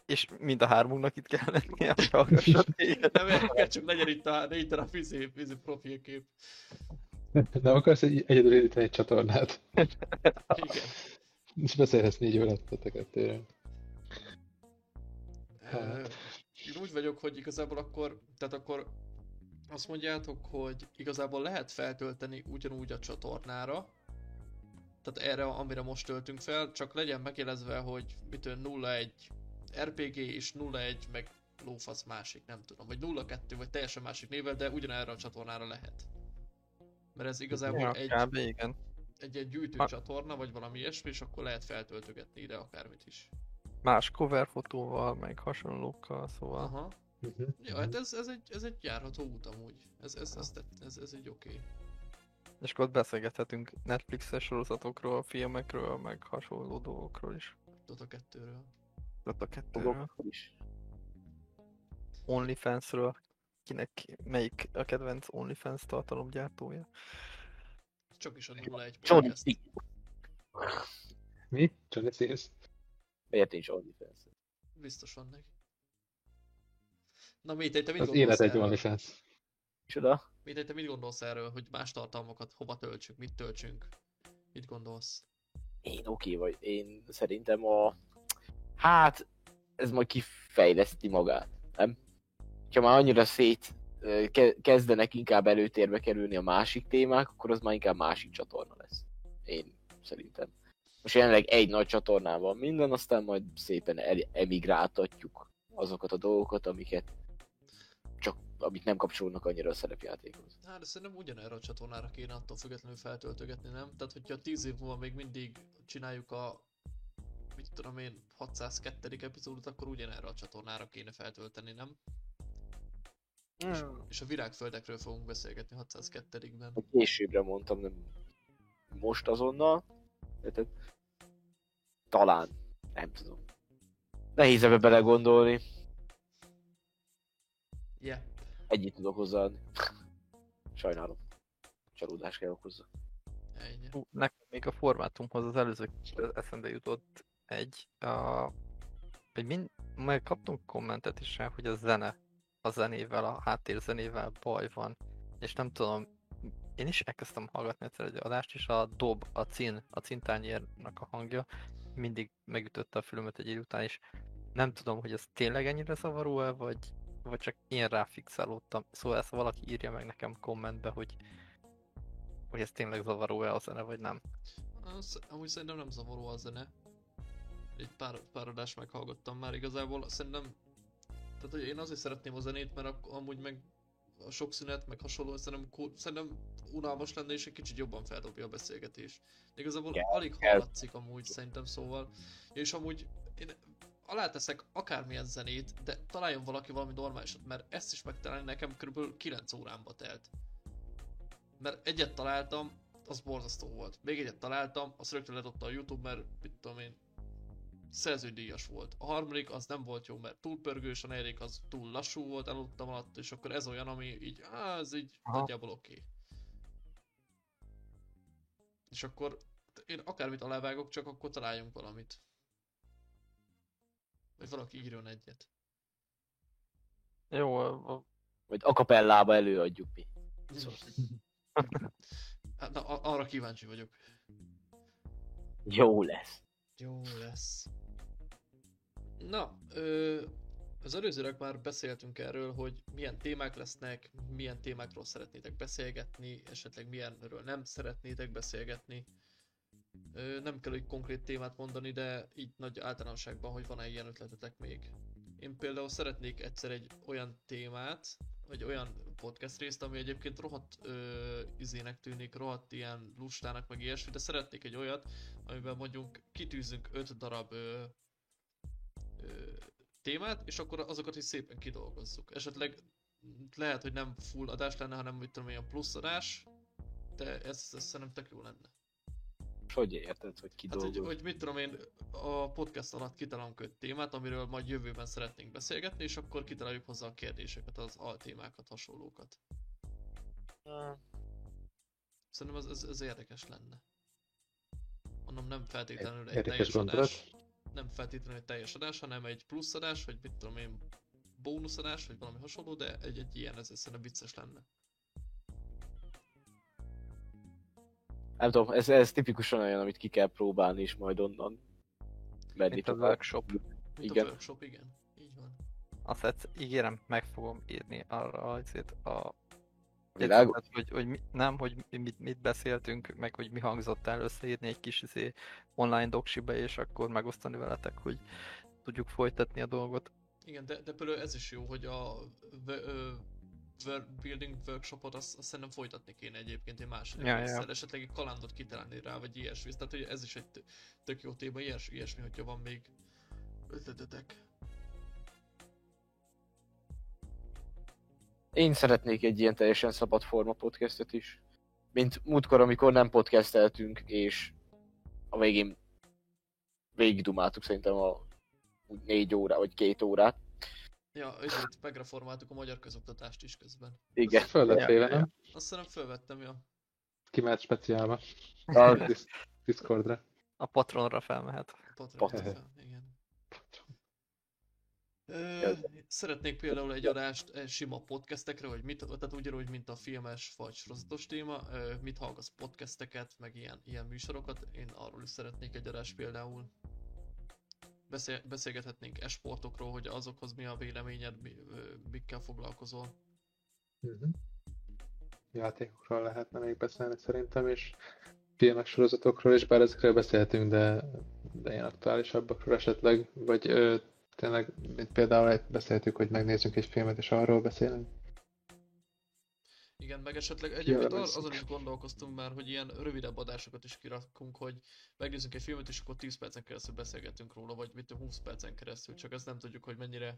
S3: És mind a hármunknak itt kell lennie, hogy hallgasson téged.
S1: Nem érdekel, csak legyen itt a négy darab izé, izé profilkép.
S4: Nem akarsz egy, egyedül indítani egy csatornát?
S1: Igen.
S4: És beszélhetsz négy órát a kettőről.
S1: Ö, Én úgy vagyok, hogy igazából akkor, tehát akkor azt mondjátok, hogy igazából lehet feltölteni ugyanúgy a csatornára, tehát erre, amire most töltünk fel, csak legyen megjelezve, hogy mitől 01 RPG és 01 meg lófasz másik, nem tudom, vagy 02 vagy teljesen másik névvel, de ugyanerre a csatornára lehet. Mert ez igazából
S3: Ja,
S1: egy,
S3: kb. igen.
S1: egy, egy gyűjtő
S3: Ha-
S1: csatorna, vagy valami ilyesmi, és akkor lehet feltöltögetni ide akármit is.
S3: Más cover fotóval, meg hasonlókkal, szóval.
S1: Aha.
S4: Uh-huh.
S1: Ja, hát ez, ez, egy, ez egy járható út amúgy. Ez, ez, ez, ez, ez, egy oké.
S3: És akkor ott beszélgethetünk Netflixes sorozatokról, filmekről, meg hasonló dolgokról is.
S1: Dota 2-ről.
S3: Ott a kettőről.
S2: Fogok is.
S3: OnlyFans-ről. Kinek melyik a kedvenc OnlyFans tartalomgyártója?
S1: Csak is a 01
S2: Johnny.
S4: Mi? Johnny Sins?
S2: Miért nincs OnlyFans?
S1: Biztos van neki. Na Métej, te mit
S4: Az
S1: gondolsz
S4: élet egy
S1: erről?
S4: OnlyFans.
S2: Csoda?
S1: Métej, te mit gondolsz erről, hogy más tartalmakat hova töltsünk, mit töltsünk? Mit gondolsz?
S2: Én oké vagy. Én szerintem a... Hát, ez majd kifejleszti magát, nem? Ha már annyira szét kezdenek inkább előtérbe kerülni a másik témák, akkor az már inkább másik csatorna lesz. Én szerintem. Most jelenleg egy nagy csatornán van minden, aztán majd szépen emigráltatjuk azokat a dolgokat, amiket csak amik nem kapcsolódnak annyira a szerepjátékhoz.
S1: Hát de szerintem ugyanerre a csatornára kéne attól függetlenül feltöltögetni, nem? Tehát hogyha 10 év múlva még mindig csináljuk a mit tudom én, 602. epizódot, akkor ugyanerre a csatornára kéne feltölteni, nem? És, és a virágföldekről fogunk beszélgetni 602-ben.
S2: Későbbre mondtam, nem most azonnal. Tehát, talán, nem tudom. Nehéz ebbe belegondolni.
S1: Yeah.
S2: Ennyit tudok hozzáadni. Sajnálom. Csalódás kell okozza.
S1: Ennyi.
S3: Nekem még a formátumhoz az előző eszembe jutott egy, a, hogy mind, majd kaptunk kommentet is rá, hogy a zene, a zenével, a háttérzenével baj van, és nem tudom, én is elkezdtem hallgatni egyszer egy adást, és a dob, a cin, a cintányérnak a hangja mindig megütötte a fülömet egy idő után, és nem tudom, hogy ez tényleg ennyire zavaró-e, vagy, vagy csak én ráfixálódtam. Szóval ezt valaki írja meg nekem kommentbe, hogy, hogy ez tényleg zavaró-e a zene, vagy nem.
S1: Az, amúgy szerintem nem zavaró a zene. Egy pár, pár adást meghallgattam már igazából, szerintem... Tehát hogy én azért szeretném a zenét, mert ak- amúgy meg a sok szünet, meg hasonló, szerintem, szerintem unalmas lenne és egy kicsit jobban feldobja a beszélgetést. De igazából
S2: Kell,
S1: alig hallatszik amúgy szerintem szóval. És amúgy én aláteszek akármilyen zenét, de találjon valaki valami normálisat, mert ezt is megtalálni nekem kb. 9 órámba telt. Mert egyet találtam, az borzasztó volt. Még egyet találtam, azt rögtön ledobta a Youtube, mert mit tudom én, szerződíjas volt. A harmadik az nem volt jó, mert túl pörgős, a negyedik az túl lassú volt, aludtam alatt, és akkor ez olyan, ami így, á, ez így
S3: Aha.
S1: nagyjából oké. Okay. És akkor én akármit alávágok, csak akkor találjunk valamit. Vagy valaki írjon egyet.
S3: Jó, a-
S2: Vagy akapellába előadjuk mi. Szóval.
S1: Hát, na, arra kíváncsi vagyok.
S2: Jó lesz.
S1: Jó lesz. Na, ö, az előzőleg már beszéltünk erről, hogy milyen témák lesznek, milyen témákról szeretnétek beszélgetni, esetleg milyenről nem szeretnétek beszélgetni. Ö, nem kell egy konkrét témát mondani, de így nagy általánosságban, hogy van-e ilyen ötletetek még. Én például szeretnék egyszer egy olyan témát, vagy olyan podcast részt, ami egyébként rohadt ö, izének tűnik, rohadt ilyen lustának, meg ilyesmi, de szeretnék egy olyat, amiben mondjuk kitűzünk öt darab ö, témát, és akkor azokat is szépen kidolgozzuk. Esetleg lehet, hogy nem full adás lenne, hanem mit tudom, ilyen plusz adás, de ez, ez szerintem tök jó lenne.
S2: És hogy érted, hogy ki
S1: Hát, hogy, hogy mit tudom én, a podcast alatt kitalálunk öt témát, amiről majd jövőben szeretnénk beszélgetni, és akkor kitaláljuk hozzá a kérdéseket, az altémákat, hasonlókat. Szerintem ez, ez, ez érdekes lenne. Mondom, nem feltétlenül egy
S4: Érdekes
S1: teljes
S4: gondolat.
S1: adás, nem feltétlenül egy teljes adás, hanem egy plusz adás, vagy mit tudom én, bónuszadás, vagy valami hasonló, de egy, egy ilyen, ez, szerintem vicces lenne.
S2: Nem tudom, ez, ez tipikusan olyan, amit ki kell próbálni, és majd onnan menni
S3: mint a workshop.
S1: Mint
S2: Igen.
S1: a workshop, igen. Így van.
S3: Azt ígérem, meg fogom írni arra azért a
S2: Világos?
S3: hogy, hogy mi, nem, hogy mi- mit, mit beszéltünk, meg hogy mi hangzott el, összeírni egy kis izé, online doksibe, és akkor megosztani veletek, hogy tudjuk folytatni a dolgot.
S1: Igen, de, de például ez is jó, hogy a building workshopot azt, azt szerintem folytatni kéne egyébként egy második
S3: Ja,
S1: ja, esetleg egy kalandot kitalálni rá, vagy ilyesmi. Tehát hogy ez is egy tö- tök jó téma, ilyes, ilyesmi, hogyha van még ötletetek.
S2: Én szeretnék egy ilyen teljesen szabad forma podcastet is. Mint múltkor, amikor nem podcasteltünk, és a végén végigdumáltuk szerintem a négy óra, vagy két órát.
S1: Ja, ezért megreformáltuk a magyar közoktatást is közben.
S2: Igen.
S4: Föl lett
S3: Ja,
S4: nem?
S1: Azt szerintem felvettem, ja.
S4: Kimelt speciálba.
S2: A,
S4: Dis- Discordra.
S3: A patronra felmehet.
S1: Patreon
S2: Patreon.
S1: fel, igen. Ö, szeretnék például egy adást eh, sima podcastekre, hogy mit, tehát ugyanúgy, mint a filmes vagy sorozatos téma, ö, mit hallgatsz podcasteket, meg ilyen, ilyen műsorokat, én arról is szeretnék egy adást például. Beszél, beszélgethetnénk esportokról, hogy azokhoz mi a véleményed, mi, ö, mikkel foglalkozol.
S4: Mhm. Játékokról lehetne még beszélni szerintem, és filmes sorozatokról is, bár ezekről beszéltünk, de, de ilyen aktuálisabbakról esetleg, vagy ö, tényleg, mint például beszéltük, hogy megnézzünk egy filmet, és arról beszélünk.
S1: Igen, meg esetleg egyébként
S4: ez-
S1: azon is gondolkoztunk már, hogy ilyen rövidebb adásokat is kirakunk, hogy megnézzünk egy filmet, és akkor 10 percen keresztül beszélgetünk róla, vagy mit tudom, 20 percen keresztül, csak ezt nem tudjuk, hogy mennyire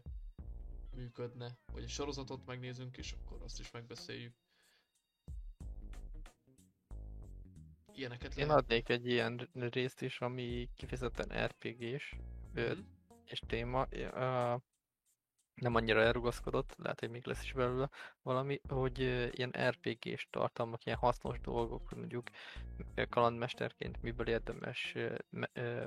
S1: működne. Vagy egy sorozatot megnézünk, és akkor azt is megbeszéljük. Ilyeneket
S3: Én
S1: lehet.
S3: adnék egy ilyen részt is, ami kifejezetten RPG-s ö,
S1: Mhm.
S3: És téma. Ö, nem annyira elrugaszkodott, lehet, hogy még lesz is belőle valami, hogy ilyen RPG-s tartalmak, ilyen hasznos dolgok, mondjuk kalandmesterként miből érdemes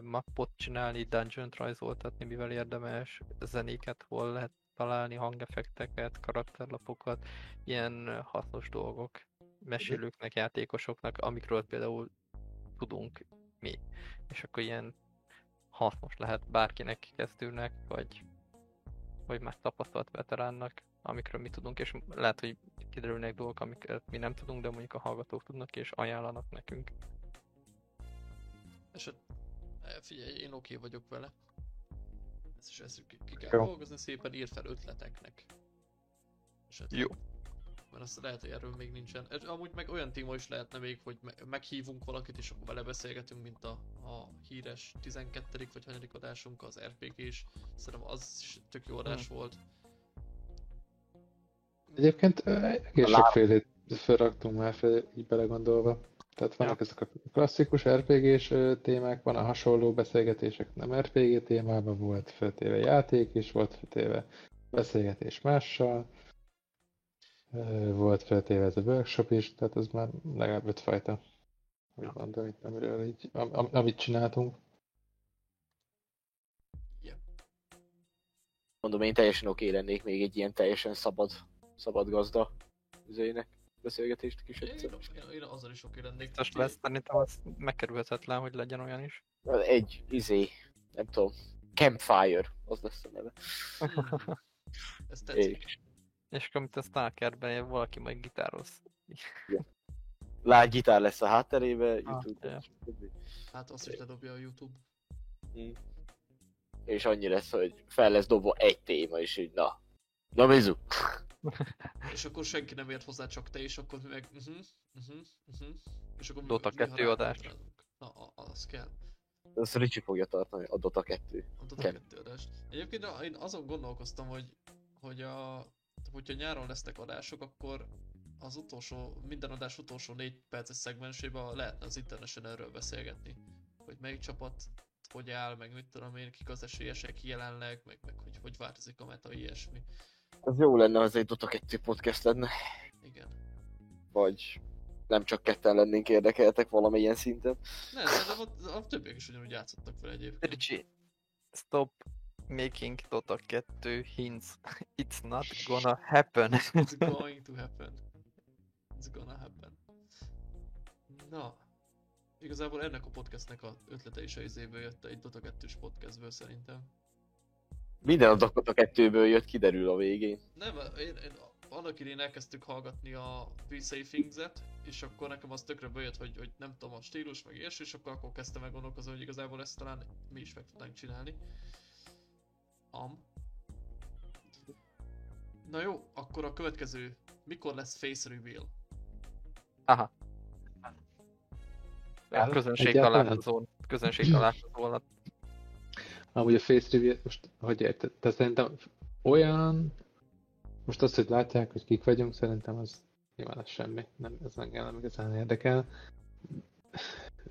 S3: mappot csinálni, dungeon rajzoltatni, mivel érdemes, zenéket hol lehet találni, hangeffekteket, karakterlapokat, ilyen hasznos dolgok mesélőknek, játékosoknak, amikről például tudunk mi. És akkor ilyen hasznos lehet bárkinek kezdőnek, vagy, vagy már tapasztalt veteránnak, amikről mi tudunk, és lehet, hogy kiderülnek dolgok, amiket mi nem tudunk, de mondjuk a hallgatók tudnak, és ajánlanak nekünk.
S1: Eset... eh, Figyelj, én oké vagyok vele. Ezt is ezt ki, ki kell
S4: Jó.
S1: dolgozni szépen, ír fel ötleteknek. Esetleg.
S3: Jó.
S1: Mert azt lehet, hogy erről még nincsen. Ez Amúgy meg olyan téma is lehetne még, hogy me- meghívunk valakit, és akkor vele beszélgetünk, mint a, a híres 12. vagy 10. adásunk, az RPG is. Szerintem az is tök jó adás volt.
S4: Egyébként egész sokfélét felraktunk már fel, így belegondolva. Tehát vannak ezek a klasszikus RPG-s témák, van a hasonló beszélgetések, nem RPG témában, volt feltéve játék is, volt feltéve beszélgetés mással, volt feltéve ez a workshop is, tehát ez már legalább öt fajta, úgy mondom, itt, amiről így, am, am, amit csináltunk.
S2: Mondom, én teljesen oké lennék még egy ilyen teljesen szabad, szabad gazda üzének beszélgetést is
S1: Én,
S2: egyszer.
S1: én, én azzal is oké lennék.
S3: Biztos lesz, szerintem az megkerülhetetlen, hogy legyen olyan is.
S2: Egy, izé, nem tudom, Campfire, az lesz a neve.
S1: Hmm. Ez tetszik.
S2: És
S3: És akkor, mint a Stalkerben valaki majd gitároz.
S2: lágy gitár lesz a hátterébe,
S3: Ah,
S2: YouTube.
S3: ja.
S1: Hát azt is ledobja a Youtube.
S2: És annyi lesz, hogy fel lesz dobva egy téma, és így na. Na Mizu!
S1: És akkor senki nem ért hozzá, csak te, és akkor meg uh-huh, uh-huh, uh-huh. És akkor
S3: Dota
S1: mi
S3: 2
S1: ha
S3: adás.
S1: Na, az kell.
S2: Azt Ricsi fogja tartani, a Dota 2.
S1: A Dota
S2: Kell.
S1: 2 adást. Egyébként én azon gondolkoztam, hogy, hogy a, hogyha nyáron lesznek adások, akkor az utolsó, minden adás utolsó 4 perces szegmensében lehetne az International-ről beszélgetni. Hogy melyik csapat hogy áll, meg mit tudom én, kik az esélyesek jelenleg, meg, meg hogy, hogy változik a meta, ilyesmi.
S2: Az jó lenne, az egy Dota 2 podcast lenne.
S1: Igen.
S2: Vagy nem csak ketten lennénk érdekeltek valamilyen szinten.
S1: Nem, de ott, a többiek is ugyanúgy játszottak vele egyébként.
S3: Ricsi, stop making Dota 2 hints. It's not gonna happen.
S1: It's going to happen. It's gonna happen. Na, igazából ennek a podcastnek a ötlete is a izéből jött, egy Dota 2-s podcastből szerintem.
S2: Minden a Dota 2-ből jött, kiderül a végén.
S1: Nem, én, én annak idén elkezdtük hallgatni a We Say Things-et, és akkor nekem az tökre bejött, hogy, hogy nem tudom a stílus, meg ilyesmi, és akkor, akkor kezdtem meg gondolkozni, hogy igazából ezt talán mi is meg tudnánk csinálni. Am. Na jó, akkor a következő. Mikor lesz face reveal?
S3: Aha.
S4: Áll?
S3: Közönség
S4: Egyáltalán?
S3: találkozón. Közönség találkozón.
S4: Amúgy a face reveal, most hogy érted? Tehát szerintem olyan, most az, hogy látják, hogy kik vagyunk, szerintem az nyilván az semmi. Nem, ez engem nem igazán érdekel.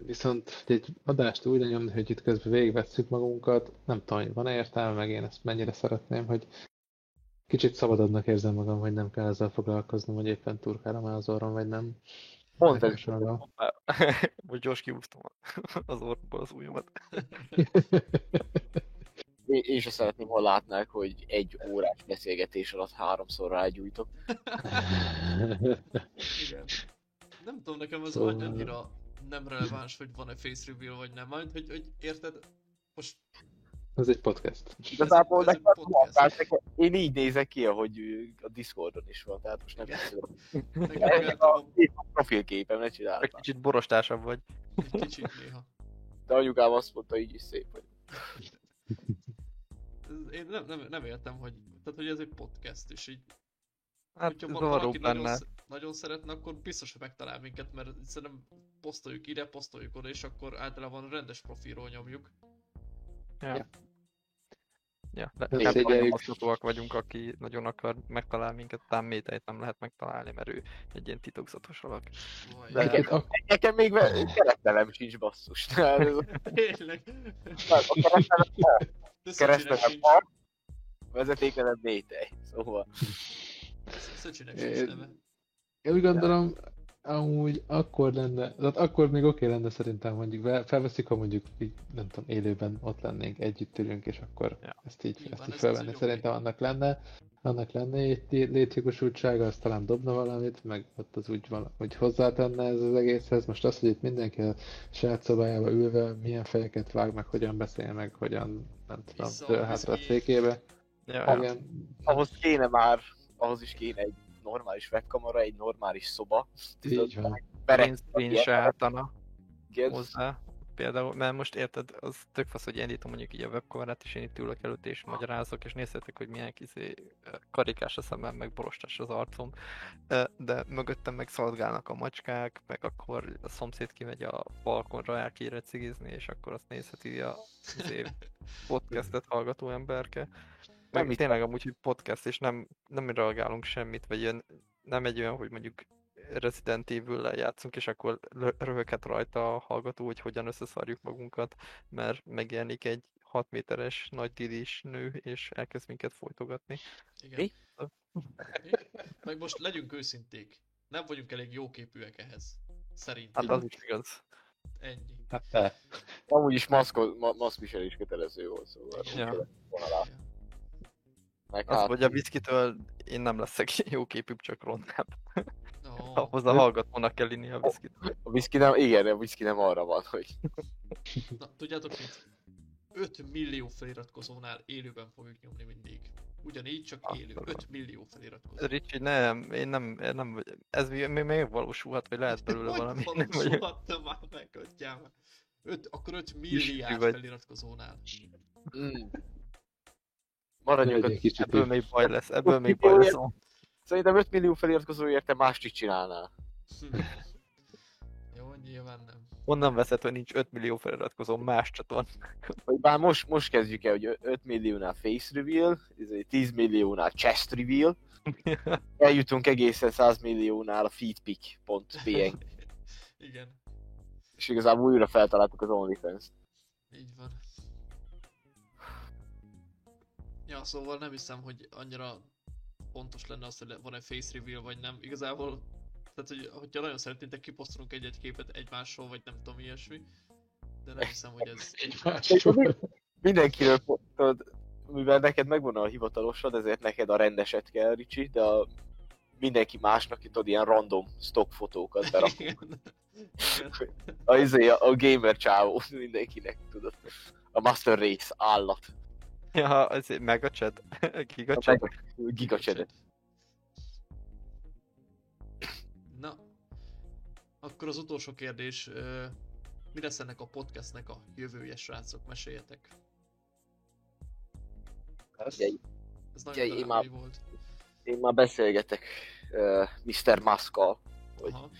S4: Viszont hogy egy adást úgy nyomni, hogy itt közben végigvesszük magunkat, nem tudom, hogy van-e értelme, meg én ezt mennyire szeretném, hogy kicsit szabadabbnak érzem magam, hogy nem kell ezzel foglalkoznom, hogy éppen turkálom el az orrom, vagy nem.
S2: Pont ez.
S4: Hasonló.
S3: Vagy gyors kiúztam az orrból az ujjamat.
S2: Én, én sem szeretném, ha látnák, hogy egy órás beszélgetés alatt háromszor rágyújtok.
S1: Igen. Nem tudom, nekem ez
S4: Szóval-
S1: szóval... annyira nem releváns, hogy van-e face reveal vagy nem. Majd, hogy, hogy érted, most
S4: Ez egy podcast.
S2: Igazából
S1: ez egy
S2: nekem
S1: podcast.
S2: én így nézek ki, ahogy a Discordon is van, tehát most nem
S1: nekem
S2: a
S1: általában
S2: profilképem, ne
S3: Egy
S2: csináltam.
S3: kicsit borostásabb vagy.
S1: egy kicsit néha.
S2: De anyukám azt mondta, így is szép vagy.
S1: Én nem, nem, nem értem, hogy, tehát, hogy ez egy podcast, és így,
S3: Hát
S1: hogyha valaki nagyon,
S3: benne.
S1: sz- nagyon szeretne, akkor biztos, hogy megtalál minket, mert szerintem posztoljuk ide, posztoljuk oda, és akkor általában rendes profilról nyomjuk.
S3: Ja. Ja, de
S4: Nem
S3: alkalmazhatóak vagyunk, aki nagyon akar megtalál minket, talán méteit nem lehet megtalálni, mert ő egy ilyen titokzatos alak. De-
S4: Egyébként ak-
S2: Nekem még ve- kerestelem sincs basszus.
S1: Tényleg.
S2: A
S1: sincs,
S2: part, vezetékelem métej. Szóval
S1: Szöcsinek sincs neve.
S4: Én úgy gondolom, amúgy akkor lenne, tehát akkor még oké lenne szerintem mondjuk, felveszik, ha mondjuk így, nem tudom, élőben ott lennénk, együtt ülünk, és akkor
S3: Ja.
S4: ezt így,
S1: Nyilván,
S4: ezt így felvenni. Szerintem annak lenne, annak lenne egy lé- létjogosultsága, az talán dobna valamit, meg ott az úgy, vala, úgy hozzátenne ez az egészhez. Most az, hogy itt mindenki a saját szobájába ülve milyen fejeket vág, meg hogyan beszél, meg hogyan, nem tudom, hátra a székébe.
S3: Ja, ja.
S4: Igen,
S2: ahhoz kéne már, ahhoz is kéne egy normális webkamera, egy normális szoba.
S4: így van.
S3: Green
S2: ilyen-
S3: hozzá. Például, mert most érted, az tök fasz, hogy indítom mondjuk így a webkamerát, és én itt ülök előtt és magyarázok, és nézhetek, hogy milyen izé karikás a szemem, meg borostás az arcom, de mögöttem meg szaladgálnak a macskák, meg akkor a szomszéd kimegy a balkonra elkére cigizni, és akkor azt nézheti a izé, podcastet hallgató emberke. Meg
S2: mit-
S3: tényleg amúgy, hogy podcast, és nem, nem reagálunk semmit, vagy ilyen, nem egy olyan, hogy mondjuk Resident evil játszunk, és akkor röhöghet rajta a hallgató, hogy hogyan összeszarjuk magunkat, mert megjelenik egy 6 méteres nagy dilis nő, és elkezd minket folytogatni.
S1: Igen.
S2: Mi?
S1: Mi? Meg most legyünk őszinték. Nem vagyunk elég jóképűek ehhez. Szerintem.
S3: Hát az is igaz.
S1: Ennyi.
S4: Hát.
S2: Amúgy is maszko, ma, maszkviselés kötelező volt, szóval.
S3: Ja.
S2: Vonalá. Meg
S3: Az,
S2: hát,
S3: hogy a viszkitől én nem leszek jóképűbb, csak rondább.
S1: Oh,
S3: Ahhoz a hallgatónak kell inni a viszkit.
S2: a whisky nem, igen, a whisky nem arra van, hogy
S1: Na, tudjátok mit? 5 millió feliratkozónál élőben fogjuk nyomni mindig. Ugyanígy, csak élő.
S3: tudom.
S1: 5 millió feliratkozó.
S3: Ricsi, nem, én nem, én nem ez még még megvalósulhat, vagy lehet belőle
S1: Hogy
S3: valami. Nem vagyok.
S1: valósulhatta már meg, öttyám. Öt, akkor 5 milliárd feliratkozónál.
S2: mm. Maradjunk a...
S4: kicsit
S3: Ebből még baj lesz, ebből még baj lesz.
S2: Szerintem 5 millió feliratkozóért te mást is csinálnál.
S1: Jó, nyilván nem.
S3: Onnan veszed, hogy nincs 5 millió feliratkozó más csatorn.
S2: Vagy bár most, most kezdjük el, hogy 5 milliónál face reveal, izé 10 milliónál chest reveal, eljutunk egészen 100 milliónál a feedpick.png,
S1: Igen,
S2: és igazából újra feltaláltuk az OnlyFans.
S1: így van. Ja, szóval nem hiszem, hogy annyira pontos lenne az, hogy van-e face reveal vagy nem. Igazából, tehát hogy, hogyha nagyon szeretnétek, kiposztolunk egy-egy képet egymásról, vagy nem tudom, ilyesmi. De nem hiszem, hogy ez...
S4: Egymásról.
S2: Mindenkiről, tudod, mivel neked megvan a hivatalosod, ezért neked a rendeset kell, Ricsi, de a mindenki másnak itt ilyen random stock fotókat berak.
S1: Igen. Igen.
S2: A, izé, a, a gamer csávó mindenkinek, tudod. A Master Race állat.
S3: Ja, ez mega chat. Giga chat.
S2: meg- Gigacsedet.
S1: Na, akkor az utolsó kérdés. Mi lesz ennek a podcastnek a jövője, srácok? Meséljetek.
S2: Ugye,
S1: Ez nagyon
S2: Ugye, én már-
S1: volt.
S2: Én már beszélgetek uh, Mr. Musk-kal, hogy-
S1: Aha.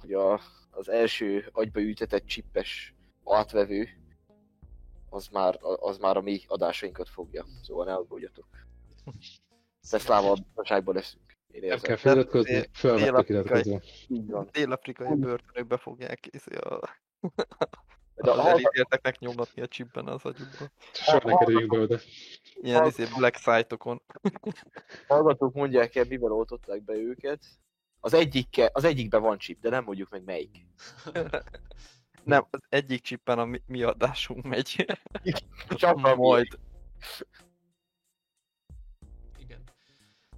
S2: hogy a, az első agyba ültetett csippes átvevő az már, az már a mi adásainkat fogja, szóval ne aggódjatok. Teslával biztonságban leszünk. Én
S4: Nem
S2: érzem.
S4: kell feliratkozni, felvettek
S2: van.
S3: Dél-afrikai börtönökbe fogják a,
S2: De
S3: az elítélteknek nyomlatni a chipben az agyukba.
S4: Soha ne kerüljünk be oda.
S3: Ilyen izé black site-okon.
S2: hallgatók mondják el, mivel oltották be őket. Az, egyikke, az egyikben van chip, de nem mondjuk meg melyik.
S3: Nem, az egyik chippen a mi, mi adásunk megy.
S2: Csak
S3: Majd.
S1: Igen.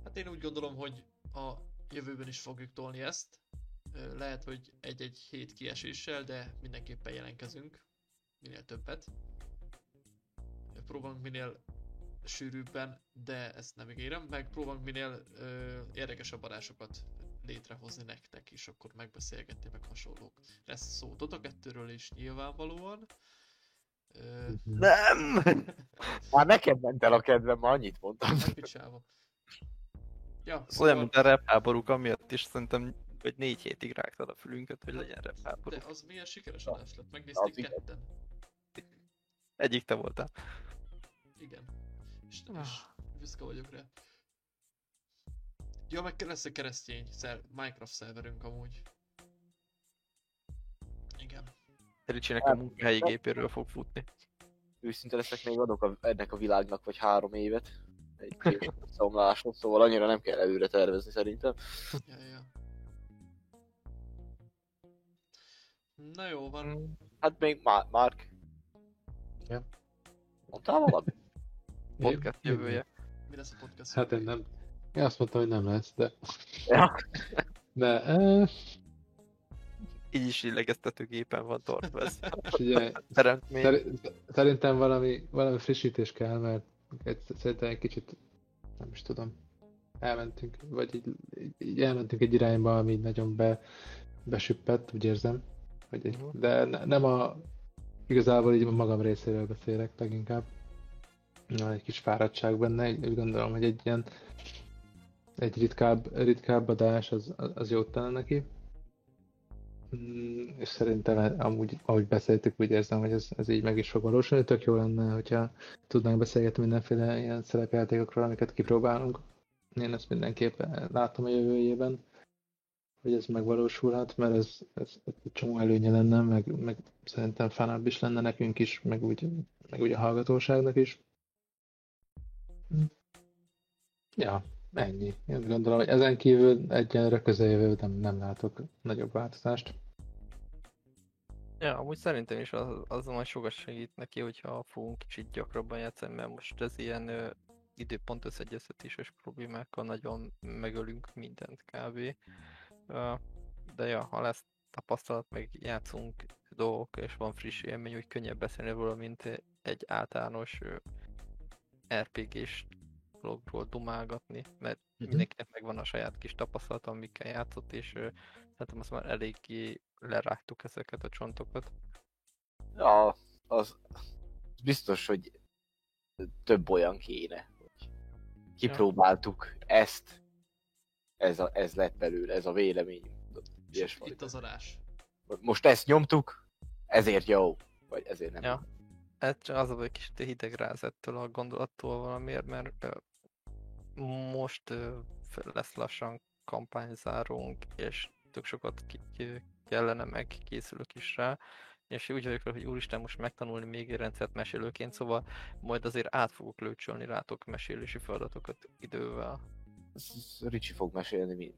S1: Hát én úgy gondolom, hogy a jövőben is fogjuk tolni ezt. Lehet, hogy egy-egy hét kieséssel, de mindenképpen jelentkezünk. Minél többet. Próbálunk minél sűrűbben, de ezt nem ígérem, meg próbálunk minél ö, érdekesebb adásokat létrehozni nektek is, akkor megbeszélgetni, meg hasonlók. Lesz szó Dota 2-ről is nyilvánvalóan. Ö,
S3: Nem!
S2: Már nekem ment el a kedvem, már annyit mondtam.
S1: nem picsába. Ja,
S3: Ez olyan, mint a rap háborúk, amiatt is szerintem vagy négy hétig rágtad a fülünket, hogy legyen rap háború.
S1: De az milyen sikeres adás lett, megnézték ketten.
S3: Egyik te voltál.
S1: Igen. És, és büszke vagyok rá. Ja, meg lesz egy keresztény szer- Minecraft szerverünk amúgy. Igen.
S3: Ricsinek a munkahelyi gépéről fog futni.
S2: Őszinte leszek, még adok a, ennek a világnak vagy három évet. Egy szomláshoz, szóval annyira nem kell előre tervezni szerintem.
S1: Ja, ja. Na jó van.
S2: Hát még Má- Mark.
S4: Ja.
S2: Mondtál valami?
S3: Podcast jövője.
S1: Mi lesz a podcast?
S4: Hát én nem. Én azt mondtam, hogy nem lesz, de...
S2: Ja.
S4: De, eh,
S3: Így is illegeztetőgépen van tartva ez.
S4: ugye. Szer- Szerintem valami, valami frissítés kell, mert szerintem egy kicsit, nem is tudom, elmentünk, vagy így, így- elmentünk egy irányba, ami így nagyon be, besüppett, úgy érzem. Hogy egy,
S3: Mhm.
S4: de ne, nem a, igazából így magam részéről beszélek leginkább. Van egy kis fáradtság benne, úgy gondolom, hogy egy ilyen egy ritkább, ritkább adás az, az jót tenne neki. Mm, és szerintem amúgy, ahogy beszéltük, úgy érzem, hogy ez, ez így meg is fog valósulni. Tök jó lenne, hogyha tudnánk beszélgetni mindenféle ilyen szerepjátékokról, amiket kipróbálunk. Én ezt mindenképpen látom a jövőjében, hogy ez megvalósulhat, mert ez, ez, ez egy csomó előnye lenne, meg, meg szerintem fánabb is lenne nekünk is, meg úgy, meg úgy a hallgatóságnak is. Hm. Ja, ennyi. Én gondolom, hogy ezen kívül egyenlőre közeljövő nem, nem látok nagyobb változást.
S3: Ja, amúgy szerintem is az, az majd sokat segít neki, hogyha fogunk kicsit gyakrabban játszani, mert most ez ilyen ö, időpont összeegyeztetéses problémákkal nagyon megölünk mindent kb. Ö, de ja, ha lesz tapasztalat, meg játszunk dolgok, és van friss élmény, hogy könnyebb beszélni róla, mint egy általános RPG-s dologról dumálgatni, mert
S4: Mhm.
S3: mindenkinek megvan a saját kis tapasztalata, amikkel játszott, és ö, szerintem azt már eléggé lerágtuk ezeket a csontokat.
S2: Ja, az biztos, hogy több olyan kéne. hogy Kipróbáltuk ezt, ez, a, ez lett belőle, ez a vélemény.
S1: És
S2: Ilyesfajta.
S1: itt az adás.
S2: Most ezt nyomtuk, ezért jó, vagy ezért nem.
S3: Ja. Ez csak az a kicsit hideg ráz ettől a gondolattól valamiért, mert most lesz lassan kampányzárunk, és tök sokat kellene meg, készülök is rá, és úgy vagyok hogy úristen, most megtanulni még egy rendszert mesélőként, szóval majd azért át fogok lőcsölni rátok mesélési feladatokat idővel.
S2: Ricsi fog mesélni, mi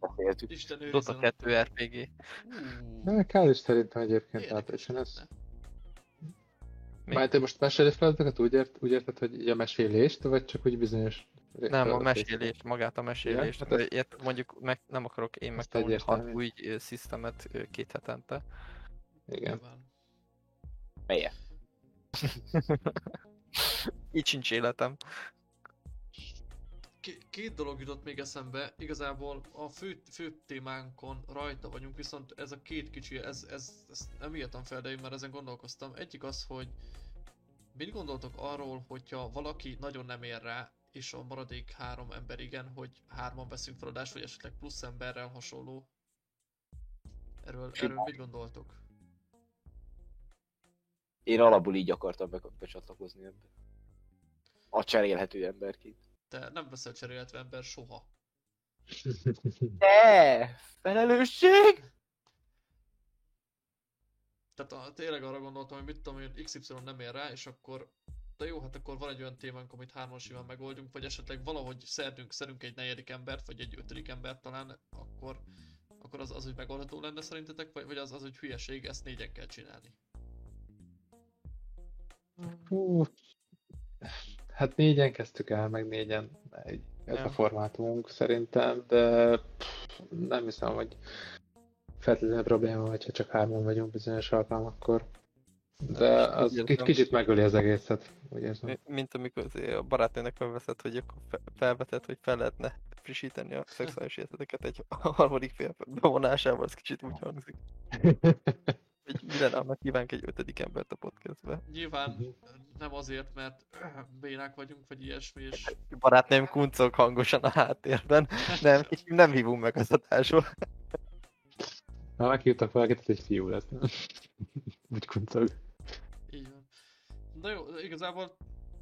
S2: beszéltük.
S1: Isten
S3: Dota
S1: őrizzen.
S3: 2 RPG.
S4: De kell is szerintem egyébként átlesen ez. Már te most mesélés feladatokat úgy, ért, úgy érted, hogy a mesélést, vagy csak úgy bizonyos
S3: Nem, a mesélést, magát a mesélést.
S4: hát
S3: Hát
S4: ez-
S3: Ilyet mondjuk meg, nem akarok én
S4: Ezt
S3: megtanulni hat
S4: egyértelmű.
S3: új szisztemet két hetente.
S4: Igen.
S2: Melye?
S3: Így sincs életem.
S1: K- két dolog jutott még eszembe, igazából a fő, fő témánkon rajta vagyunk, viszont ez a két kicsi, ez, ez, ez nem írtam fel, de én már ezen gondolkoztam. Egyik az, hogy mit gondoltok arról, hogyha valaki nagyon nem ér rá, és a maradék három ember igen, hogy hárman veszünk feladást, vagy esetleg plusz emberrel hasonló. Erről, erről mit gondoltok?
S2: Én alapból így akartam be- becsatlakozni ebbe. A cserélhető emberként.
S1: Te nem veszel cserélhetve ember soha.
S2: De! Felelősség!
S1: Tehát a, tényleg arra gondoltam, hogy mit tudom én, XY nem ér rá, és akkor de jó, hát akkor van egy olyan témánk, amit hárman simán megoldjunk, vagy esetleg valahogy szerdünk, szerünk egy negyedik embert, vagy egy ötödik embert talán, akkor, akkor az, az, hogy megoldható lenne szerintetek, vagy, vagy az, az, hogy hülyeség, ezt négyen kell csinálni.
S4: Hú, hát négyen kezdtük el, meg négyen egy, ez a formátumunk szerintem, de pff, nem hiszem, hogy feltétlenül probléma, vagy ha csak hárman vagyunk bizonyos alkalmakkor. De az k-
S3: érzem.
S4: kicsit megöli az egészet, úgy érzem.
S3: Mi- Mint amikor a barátnőnek felveszed, hogy akkor fe- felvetett, hogy fel lehetne frissíteni a szexuális életeteket egy harmadik fél bevonásával, ez kicsit úgy hangzik. hogy mi lenne, ha hívánk egy ötödik embert a podcastbe.
S1: Nyilván nem azért, mert bénák vagyunk, vagy ilyesmi, és
S3: Barátnőm kuncog hangosan a háttérben. Nem, nem hívunk meg az adásba.
S4: Ha meghívtak valakit, ez egy fiú lesz. Úgy kuncog.
S1: így van. Na jó, igazából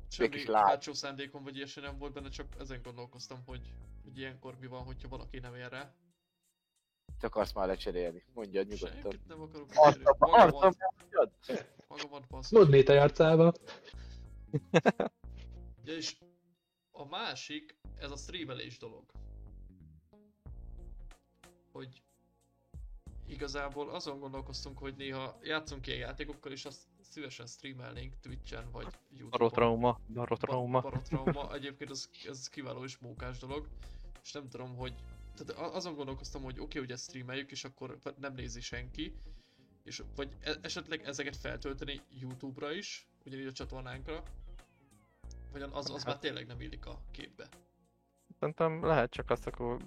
S1: semmi hátsó szándékom, vagy ilyesmi nem volt benne, csak ezen gondolkoztam, hogy, hogy ilyenkor mi van, hogyha valaki nem ér rá.
S2: Te akarsz már lecserélni. Mondjad nyugodtan.
S1: Senkit nem akarok lecserélni. Magamat, magamat basz.
S4: Mondd Métej arcába.
S1: Ja, és a másik, ez a streamelés dolog. Hogy igazából azon gondolkoztunk, hogy néha játszunk ilyen játékokkal, és azt szívesen streamelnénk Twitch-en vagy YouTube-on.
S3: Barotrauma, barotrauma.
S1: Ba- Barotrauma. Egyébként ez, ez kiváló és mókás dolog. És nem tudom, hogy... Tehát azon gondolkoztam, hogy oké, okay, hogy ezt streameljük, és akkor nem nézi senki. És vagy e- esetleg ezeket feltölteni YouTube-ra is, ugyanígy a csatornánkra. Vagy az, az már tényleg nem illik a képbe.
S3: Szerintem lehet csak azt akkor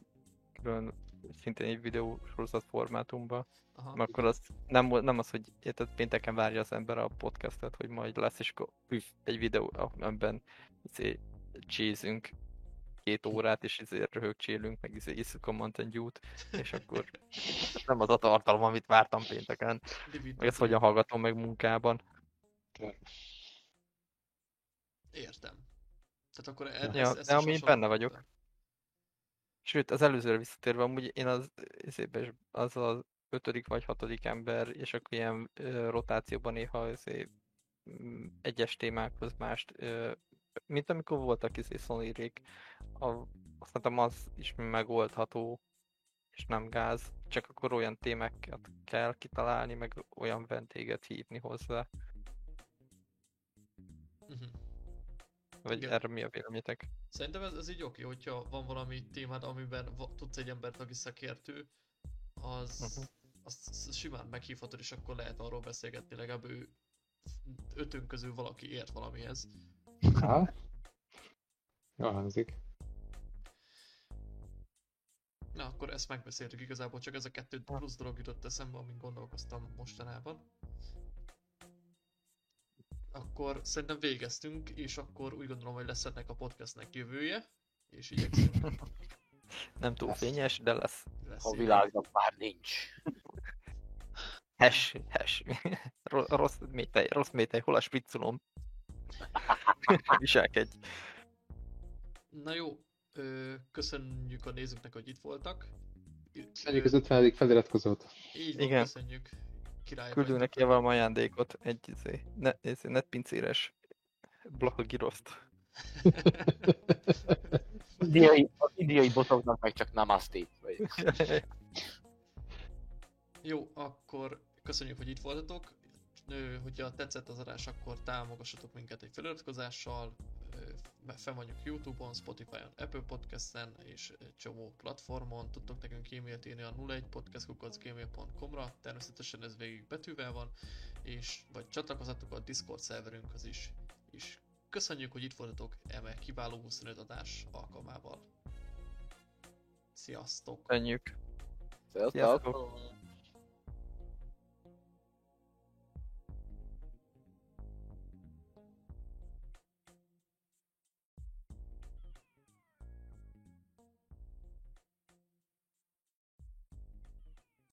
S3: külön szintén egy videó sorozat formátumba.
S1: Aha.
S3: Akkor az nem, nem az, hogy érted, pénteken várja az ember a podcastet, hogy majd lesz, és akkor üf, egy videó, amiben izé, csézünk két órát, és ezért röhögcsélünk, meg izé iszuk a Mountain Dew-t, és akkor nem az a tartalom, amit vártam pénteken. Meg ezt hogyan hallgatom meg munkában.
S1: Értem. Tehát akkor e-
S3: Ja,
S1: ezt, ezt
S3: de
S1: is
S3: ami
S1: hasonló-
S3: benne vagyok. Sőt, az előzőre visszatérve, amúgy én az, is- az az ötödik vagy hatodik ember, és akkor ilyen ö, rotációban néha izé, mm, egyes témákhoz mást, ö, mint amikor voltak izé szonirék, a, szerintem az is megoldható, és nem gáz, csak akkor olyan témákat kell kitalálni, meg olyan vendéget hívni hozzá,
S1: Mhm.
S3: Vagy
S1: Igen.
S3: erre mi a véleményetek?
S1: Szerintem ez, ez így oké, hogyha van valami témád, amiben va- tudsz egy embert, aki szakértő, az,
S3: Mhm.
S1: azt simán meghívhatod, és akkor lehet arról beszélgetni, legalább ő ötön közül valaki ért valamihez.
S4: Ha? Jól hangzik.
S1: Na, akkor ezt megbeszéltük igazából, csak ez a kettő plusz dolog jutott eszembe, amin gondolkoztam mostanában. Akkor szerintem végeztünk, és akkor úgy gondolom, hogy lesz ennek a podcastnek jövője, és igyekszünk
S3: Nem túl
S2: Lesz.
S3: fényes, de lesz.
S1: lesz
S2: A világnak már nincs.
S3: Hash. Ro- rossz métej, rossz métej, hol a spicculom? Viselkedj.
S1: Na jó, köszönjük a nézőknek, hogy itt voltak.
S4: Köszönjük az 50. feliratkozót.
S1: Így van,
S3: Igen.
S1: köszönjük. Király
S3: Küldünk neki valami ajándékot, egy izé, ne, izé, netpincéres blahagiroszt.
S2: Indiai, az indiai botoknak meg csak namaste. Vagy...
S1: Jó, akkor köszönjük, hogy itt voltatok. Hogyha tetszett az adás, akkor támogassatok minket egy feliratkozással. Vagyunk Youtube-on, Spotify-on, Apple Podcast-en és egy csomó platformon. Tudtok nekünk e-mailt írni a 01podcastkukacgmail.com-ra, természetesen ez végig betűvel van, és vagy csatlakozzatok a Discord szerverünkhöz is. És köszönjük, hogy itt voltatok eme kiváló 25 adás alkalmával. Sziasztok!
S3: Köszönjük.
S2: Sziasztok!
S3: Sziasztok.